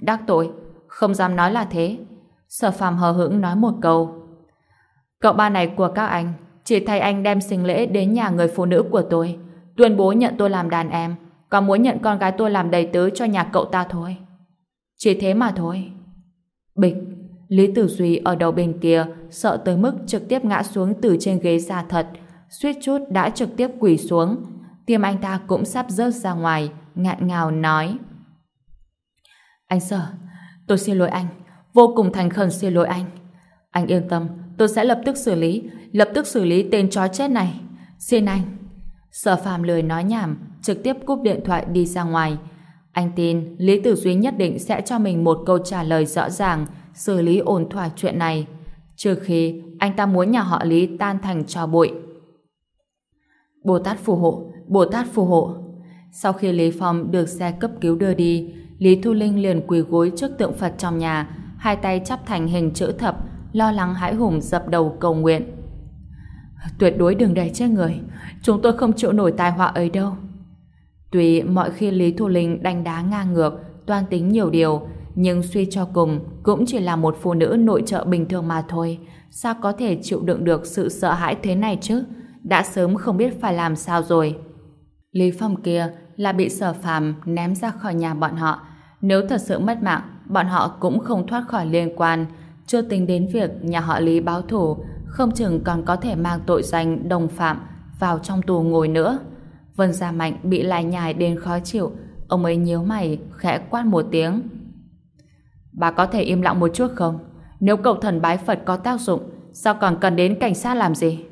Đắc tội, không dám nói là thế. Sở phàm hờ hững nói một câu. Cậu ba này của các anh chỉ thay anh đem sinh lễ đến nhà người phụ nữ của tôi tuyên bố nhận tôi làm đàn em còn muốn nhận con gái tôi làm đầy tớ cho nhà cậu ta thôi. Chỉ thế mà thôi. Bịch, Lý Tử Duy ở đầu bên kia sợ tới mức trực tiếp ngã xuống từ trên ghế ra thật suýt chút đã trực tiếp quỳ xuống Tiêm anh ta cũng sắp rớt ra ngoài ngạn ngào nói Anh sợ tôi xin lỗi anh vô cùng thành khẩn xin lỗi anh anh yên tâm tôi sẽ lập tức xử lý, lập tức xử lý tên chó chết này. Xin anh. Sở phàm lười nói nhảm, trực tiếp cúp điện thoại đi ra ngoài. Anh tin Lý Tử Duy nhất định sẽ cho mình một câu trả lời rõ ràng, xử lý ổn thỏa chuyện này. Trừ khi anh ta muốn nhà họ Lý tan thành cho bụi. Bồ Tát phù hộ, Bồ Tát phù hộ. Sau khi Lý Phong được xe cấp cứu đưa đi, Lý Thu Linh liền quỳ gối trước tượng Phật trong nhà, hai tay chắp thành hình chữ thập, lo lắng hãi hùng dập đầu cầu nguyện. Tuyệt đối đừng để chết người, chúng tôi không chịu nổi tai họa ấy đâu. Tuy mọi khi Lý Thu Linh đánh đá ngang ngược, toan tính nhiều điều, nhưng suy cho cùng cũng chỉ là một phụ nữ nội trợ bình thường mà thôi. Sao có thể chịu đựng được sự sợ hãi thế này chứ? Đã sớm không biết phải làm sao rồi. Lý Phong kia là bị sở phàm ném ra khỏi nhà bọn họ. Nếu thật sự mất mạng, bọn họ cũng không thoát khỏi liên quan. Chưa tính đến việc nhà họ Lý báo thù, không chừng còn có thể mang tội danh đồng phạm vào trong tù ngồi nữa. Vân Gia Mạnh bị lại nhài đến khó chịu, ông ấy nhíu mày, khẽ quát một tiếng. Bà có thể im lặng một chút không? Nếu cầu thần bái Phật có tác dụng, sao còn cần đến cảnh sát làm gì?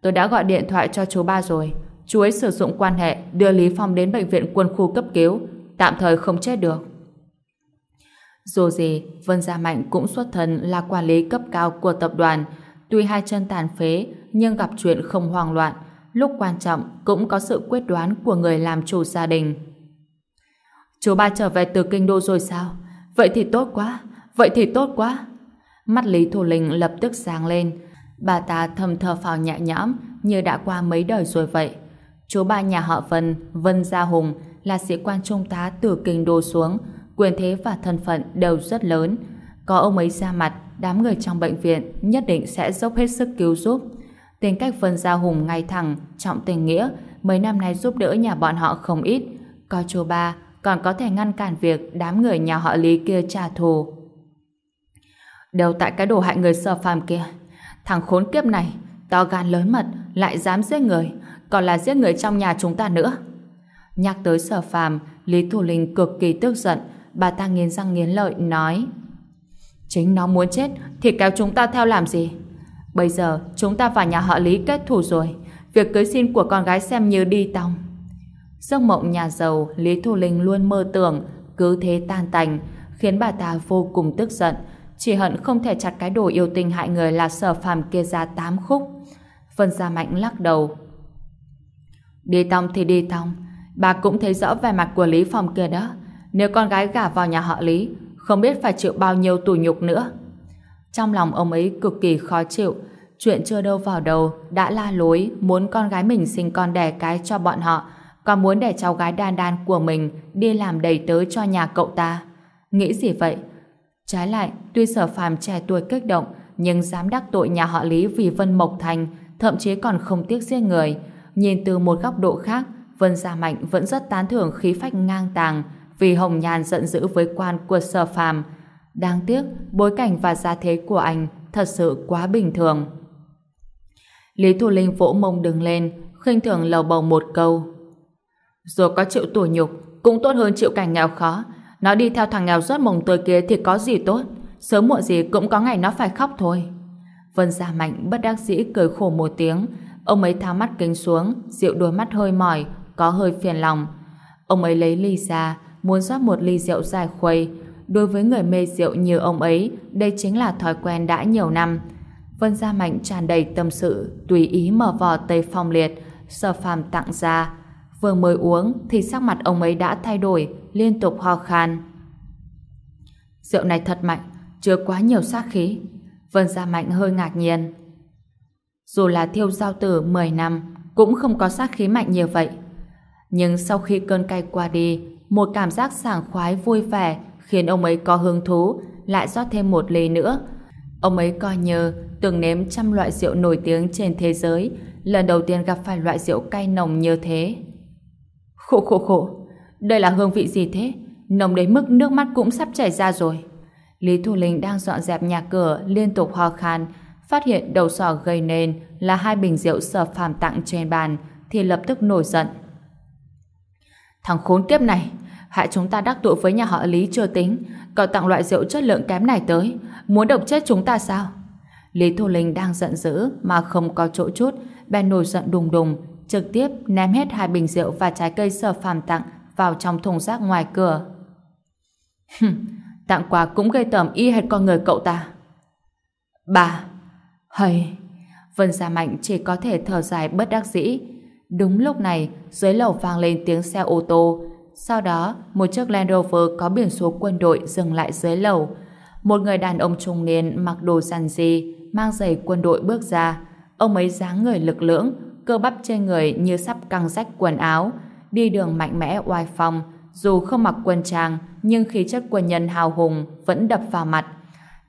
Tôi đã gọi điện thoại cho chú ba rồi. Chú ấy sử dụng quan hệ đưa Lý Phong đến bệnh viện quân khu cấp cứu, tạm thời không chết được. Dù gì, Vân Gia Mạnh cũng xuất thân là quản lý cấp cao của tập đoàn. Tuy hai chân tàn phế, nhưng gặp chuyện không hoang loạn. Lúc quan trọng cũng có sự quyết đoán của người làm chủ gia đình. Chú ba trở về từ kinh đô rồi sao? Vậy thì tốt quá, vậy thì tốt quá. Mắt Lý Thu Linh lập tức sáng lên. Bà ta thầm thờ phào nhẹ nhõm như đã qua mấy đời rồi vậy. Chú ba nhà họ Vân, Vân Gia Hùng là sĩ quan trung tá từ kinh đô xuống, quyền thế và thân phận đều rất lớn. Có ông ấy ra mặt, đám người trong bệnh viện nhất định sẽ dốc hết sức cứu giúp. Tính cách Vân Gia Hùng ngay thẳng, trọng tình nghĩa, mấy năm nay giúp đỡ nhà bọn họ không ít. Có chú ba, còn có thể ngăn cản việc đám người nhà họ Lý kia trả thù. Đều tại cái đồ hại người sở phàm kia. Thằng khốn kiếp này, to gan lớn mật, lại dám giết người, còn là giết người trong nhà chúng ta nữa. Nhắc tới sở phàm, Lý Thủ Linh cực kỳ tức giận, bà ta nghiến răng nghiến lợi, nói Chính nó muốn chết, thì kéo chúng ta theo làm gì? Bây giờ, chúng ta và nhà họ Lý kết thù rồi, việc cưới xin của con gái xem như đi tòng. Giấc mộng nhà giàu, Lý Thu Linh luôn mơ tưởng, cứ thế tan tành, khiến bà ta vô cùng tức giận, chỉ hận không thể chặt cái đồ yêu tình hại người là sở phàm kia ra tám khúc. Vân Gia Mạnh lắc đầu. Đi tòng thì đi tòng, bà cũng thấy rõ vẻ mặt của Lý Phong kia đó. Nếu con gái gả vào nhà họ Lý, không biết phải chịu bao nhiêu tủ nhục nữa. Trong lòng ông ấy cực kỳ khó chịu, chuyện chưa đâu vào đầu, đã la lối muốn con gái mình sinh con đẻ cái cho bọn họ, còn muốn để cháu gái đan đan của mình đi làm đầy tớ cho nhà cậu ta. Nghĩ gì vậy? Trái lại, tuy sở phàm trẻ tuổi kích động, nhưng dám đắc tội nhà họ Lý vì Vân Mộc Thành, thậm chí còn không tiếc giết người. Nhìn từ một góc độ khác, Vân Gia Mạnh vẫn rất tán thưởng khí phách ngang tàng vì Hồng Nhàn giận dữ với quan của sở phàm. Đáng tiếc, bối cảnh và gia thế của anh thật sự quá bình thường. Lý Thu Linh vỗ mông đứng lên, khinh thường lầu bầu một câu. Dù có chịu tủi nhục, cũng tốt hơn chịu cảnh nghèo khó. Nó đi theo thằng nghèo rớt mồng tươi kia thì có gì tốt. Sớm muộn gì cũng có ngày nó phải khóc thôi. Vân Gia Mạnh bất đắc dĩ cười khổ một tiếng. Ông ấy tháo mắt kính xuống, rượu đôi mắt hơi mỏi, có hơi phiền lòng. Ông ấy lấy ly ra, muốn rót một ly rượu dài khuây. Đối với người mê rượu như ông ấy, đây chính là thói quen đã nhiều năm. Vân Gia Mạnh tràn đầy tâm sự, tùy ý mở vò tây phong liệt, sở phàm tặng ra. Vừa mới uống thì sắc mặt ông ấy đã thay đổi, liên tục ho khan. Rượu này thật mạnh, chứa quá nhiều sát khí. Vân Gia Mạnh hơi ngạc nhiên. Dù là thiêu giao tử 10 năm, cũng không có sát khí mạnh như vậy. Nhưng sau khi cơn cay qua đi, một cảm giác sảng khoái vui vẻ khiến ông ấy có hứng thú, lại rót thêm một ly nữa. Ông ấy coi như từng nếm trăm loại rượu nổi tiếng trên thế giới, lần đầu tiên gặp phải loại rượu cay nồng như thế. Khổ khổ khổ, đây là hương vị gì thế? Nồng đến mức nước mắt cũng sắp chảy ra rồi. Lý Thu Linh đang dọn dẹp nhà cửa liên tục ho khan, phát hiện đầu sỏ gây nên là hai bình rượu sở phàm tặng trên bàn, thì lập tức nổi giận. Thằng khốn kiếp này, hại chúng ta đắc tội với nhà họ Lý chưa tính, còn tặng loại rượu chất lượng kém này tới, muốn độc chết chúng ta sao? Lý Thu Linh đang giận dữ mà không có chỗ chút, bèn nổi giận đùng đùng, trực tiếp ném hết hai bình rượu và trái cây sở phàm tặng vào trong thùng rác ngoài cửa. tặng quà cũng gây tởm y hệt con người cậu ta. Bà! hầy, Vân Gia Mạnh chỉ có thể thở dài bất đắc dĩ. Đúng lúc này, dưới lầu vang lên tiếng xe ô tô. Sau đó, một chiếc Land Rover có biển số quân đội dừng lại dưới lầu. Một người đàn ông trung niên mặc đồ giản dị, mang giày quân đội bước ra. Ông ấy dáng người lực lưỡng, cơ bắp trên người như sắp căng rách quần áo, đi đường mạnh mẽ oai phong, dù không mặc quần trang, nhưng khí chất quân nhân hào hùng vẫn đập vào mặt.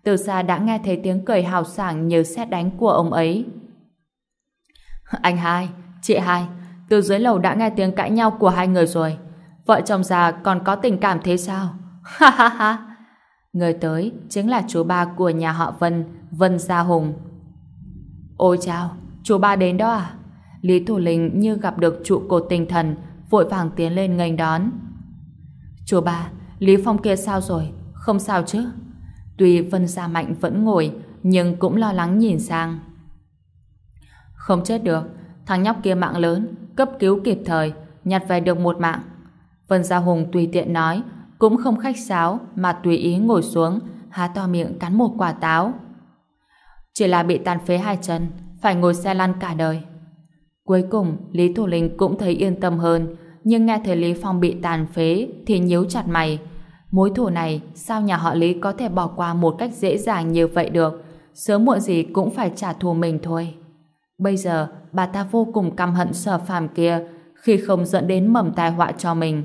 Từ xa đã nghe thấy tiếng cười hào sảng như xét đánh của ông ấy. Anh hai, chị hai, từ dưới lầu đã nghe tiếng cãi nhau của hai người rồi. Vợ chồng già còn có tình cảm thế sao? Ha ha ha! Người tới chính là chú ba của nhà họ Vân, Vân Gia Hùng. Ôi chào, chú ba đến đó à? Lý Thủ Linh như gặp được trụ cột tinh thần, vội vàng tiến lên nghênh đón. Chú ba, Lý Phong kia sao rồi? Không sao chứ? Tuy Vân Gia Mạnh vẫn ngồi, nhưng cũng lo lắng nhìn sang. Không chết được, thằng nhóc kia mạng lớn, cấp cứu kịp thời, nhặt về được một mạng. Vân Gia Hùng tùy tiện nói, cũng không khách sáo mà tùy ý ngồi xuống, há to miệng cắn một quả táo. Chỉ là bị tàn phế hai chân, phải ngồi xe lăn cả đời. Cuối cùng, Lý Thủ Linh cũng thấy yên tâm hơn, nhưng nghe thấy Lý Phong bị tàn phế thì nhíu chặt mày. Mối thù này, sao nhà họ Lý có thể bỏ qua một cách dễ dàng như vậy được? Sớm muộn gì cũng phải trả thù mình thôi. Bây giờ, bà ta vô cùng căm hận sở phàm kia khi không dẫn đến mầm tai họa cho mình.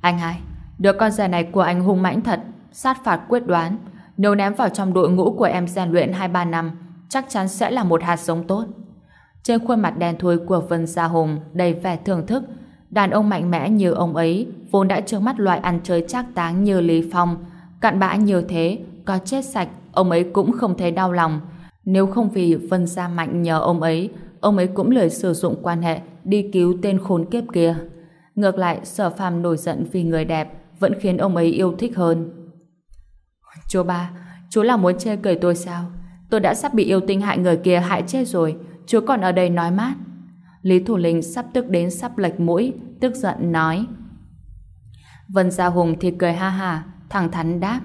Anh hai, đứa con rể này của anh hung mãnh thật, sát phạt quyết đoán. Nếu ném vào trong đội ngũ của em rèn luyện 2-3 năm, chắc chắn sẽ là một hạt giống tốt. Trên khuôn mặt đen thui của Vân Gia Hùng đầy vẻ thưởng thức, đàn ông mạnh mẽ như ông ấy vốn đã trơ mắt loại ăn chơi trác táng như Lý Phong, cạn bã như thế, có chết sạch, ông ấy cũng không thấy đau lòng. Nếu không vì Vân Gia Mạnh nhờ ông ấy, ông ấy cũng lười sử dụng quan hệ đi cứu tên khốn kiếp kia. Ngược lại, sở phàm nổi giận vì người đẹp vẫn khiến ông ấy yêu thích hơn. Chú ba, chú là muốn chê cười tôi sao? Tôi đã sắp bị yêu tinh hại người kia hại chết rồi, chú còn ở đây nói mát. Lý Thủ Linh sắp tức đến sắp lệch mũi, tức giận nói. Vân Gia Hùng thì cười ha ha, thẳng thắn đáp.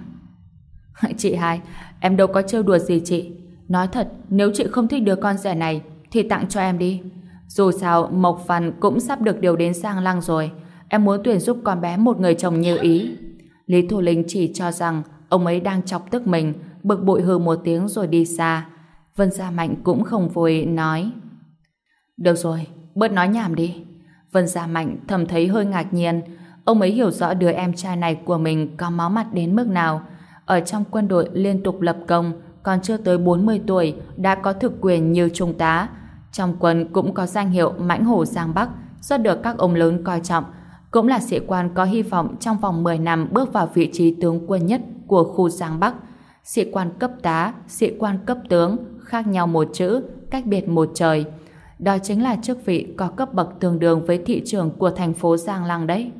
Chị hai, em đâu có trêu đùa gì chị. Nói thật, nếu chị không thích đứa con rẻ này, thì tặng cho em đi. Dù sao, Mộc Văn cũng sắp được điều đến sang lăng rồi. Em muốn tuyển giúp con bé một người chồng như ý. Lý Thủ Linh chỉ cho rằng ông ấy đang chọc tức mình, bực bội hừ một tiếng rồi đi xa. Vân Gia Mạnh cũng không vui nói. Được rồi, bớt nói nhảm đi. Vân Gia Mạnh thầm thấy hơi ngạc nhiên. Ông ấy hiểu rõ đứa em trai này của mình có máu mặt đến mức nào. Ở trong quân đội liên tục lập công, còn chưa tới 40 tuổi đã có thực quyền như trung tá. Trong quân cũng có danh hiệu mãnh hổ Giang Bắc do được các ông lớn coi trọng. Cũng là sĩ quan có hy vọng trong vòng 10 năm bước vào vị trí tướng quân nhất của khu Giang Bắc. Sĩ quan cấp tá, sĩ quan cấp tướng khác nhau một chữ, cách biệt một trời. Đó chính là chức vị có cấp bậc tương đương với thị trưởng của thành phố Giang Lăng đấy.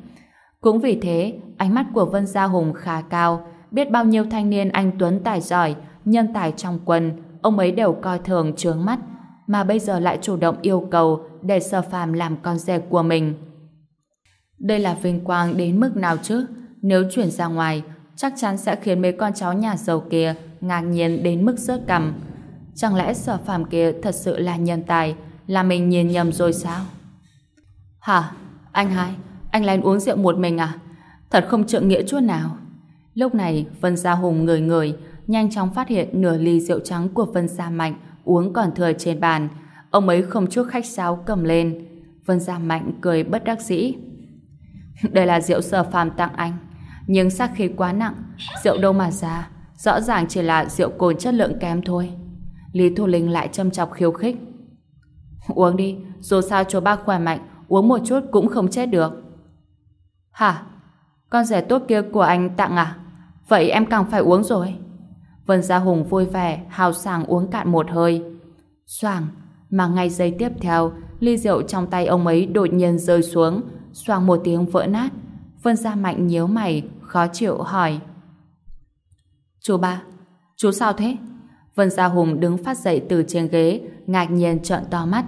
Cũng vì thế, ánh mắt của Vân Gia Hùng khá cao, biết bao nhiêu thanh niên anh Tuấn tài giỏi, nhân tài trong quân, ông ấy đều coi thường trướng mắt, mà bây giờ lại chủ động yêu cầu để Sở Phàm làm con rể của mình. Đây là vinh quang đến mức nào chứ? Nếu chuyển ra ngoài, chắc chắn sẽ khiến mấy con cháu nhà giàu kia ngạc nhiên đến mức rớt cằm. Chẳng lẽ Sở Phàm kia thật sự là nhân tài, là mình nhìn nhầm rồi sao? Hả? Anh hai, anh lên uống rượu một mình à? Thật không trượng nghĩa chút nào. Lúc này, Vân Gia Hùng người người, nhanh chóng phát hiện nửa ly rượu trắng của Vân Gia Mạnh uống còn thừa trên bàn. Ông ấy không chút khách sáo cầm lên. Vân Gia Mạnh cười bất đắc dĩ. Đây là rượu sở phàm tặng anh. Nhưng sắc khí quá nặng, rượu đâu mà ra. Rõ ràng chỉ là rượu cồn chất lượng kém thôi. Lý Thu Linh lại châm chọc khiêu khích. Uống đi, dù sao chú bác khỏe mạnh, uống một chút cũng không chết được. Hả? Con rẻ tốt kia của anh tặng à? Vậy em càng phải uống rồi. Vân Gia Hùng vui vẻ, hào sảng uống cạn một hơi. Xoàng, mà ngay giây tiếp theo, ly rượu trong tay ông ấy đột nhiên rơi xuống, xoàng một tiếng vỡ nát. Vân Gia Mạnh nhíu mày, khó chịu hỏi. Chú ba, chú sao thế? Vân Gia Hùng đứng phát dậy từ trên ghế, ngạc nhiên trợn to mắt.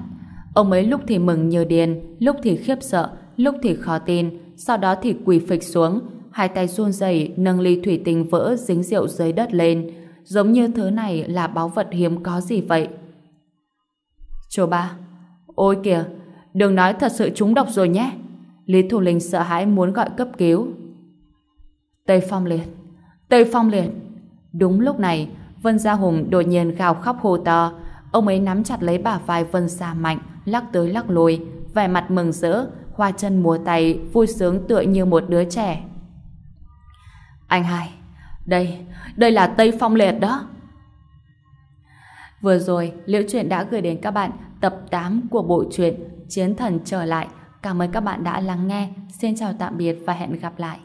Ông ấy lúc thì mừng như điên, lúc thì khiếp sợ, lúc thì khó tin, sau đó thì quỳ phịch xuống, hai tay run rẩy nâng ly thủy tinh vỡ dính rượu dưới đất lên, giống như thứ này là báu vật hiếm có gì vậy. Chú ba, ôi kìa, đừng nói thật sự trúng độc rồi nhé. Lý Thủ Linh sợ hãi muốn gọi cấp cứu. Tây Phong Liệt, Tây Phong Liệt. Đúng lúc này, Vân Gia Hùng đột nhiên gào khóc hô to. Ông ấy nắm chặt lấy bả vai Vân Gia Mạnh, lắc tới lắc lùi, vẻ mặt mừng rỡ, hoa chân múa tay, vui sướng tựa như một đứa trẻ. Anh hai, đây, đây là Tây Phong Liệt đó. Vừa rồi, Liễu Chuyện đã gửi đến các bạn tập 8 của bộ truyện Chiến Thần Trở Lại. Cảm ơn các bạn đã lắng nghe. Xin chào tạm biệt và hẹn gặp lại.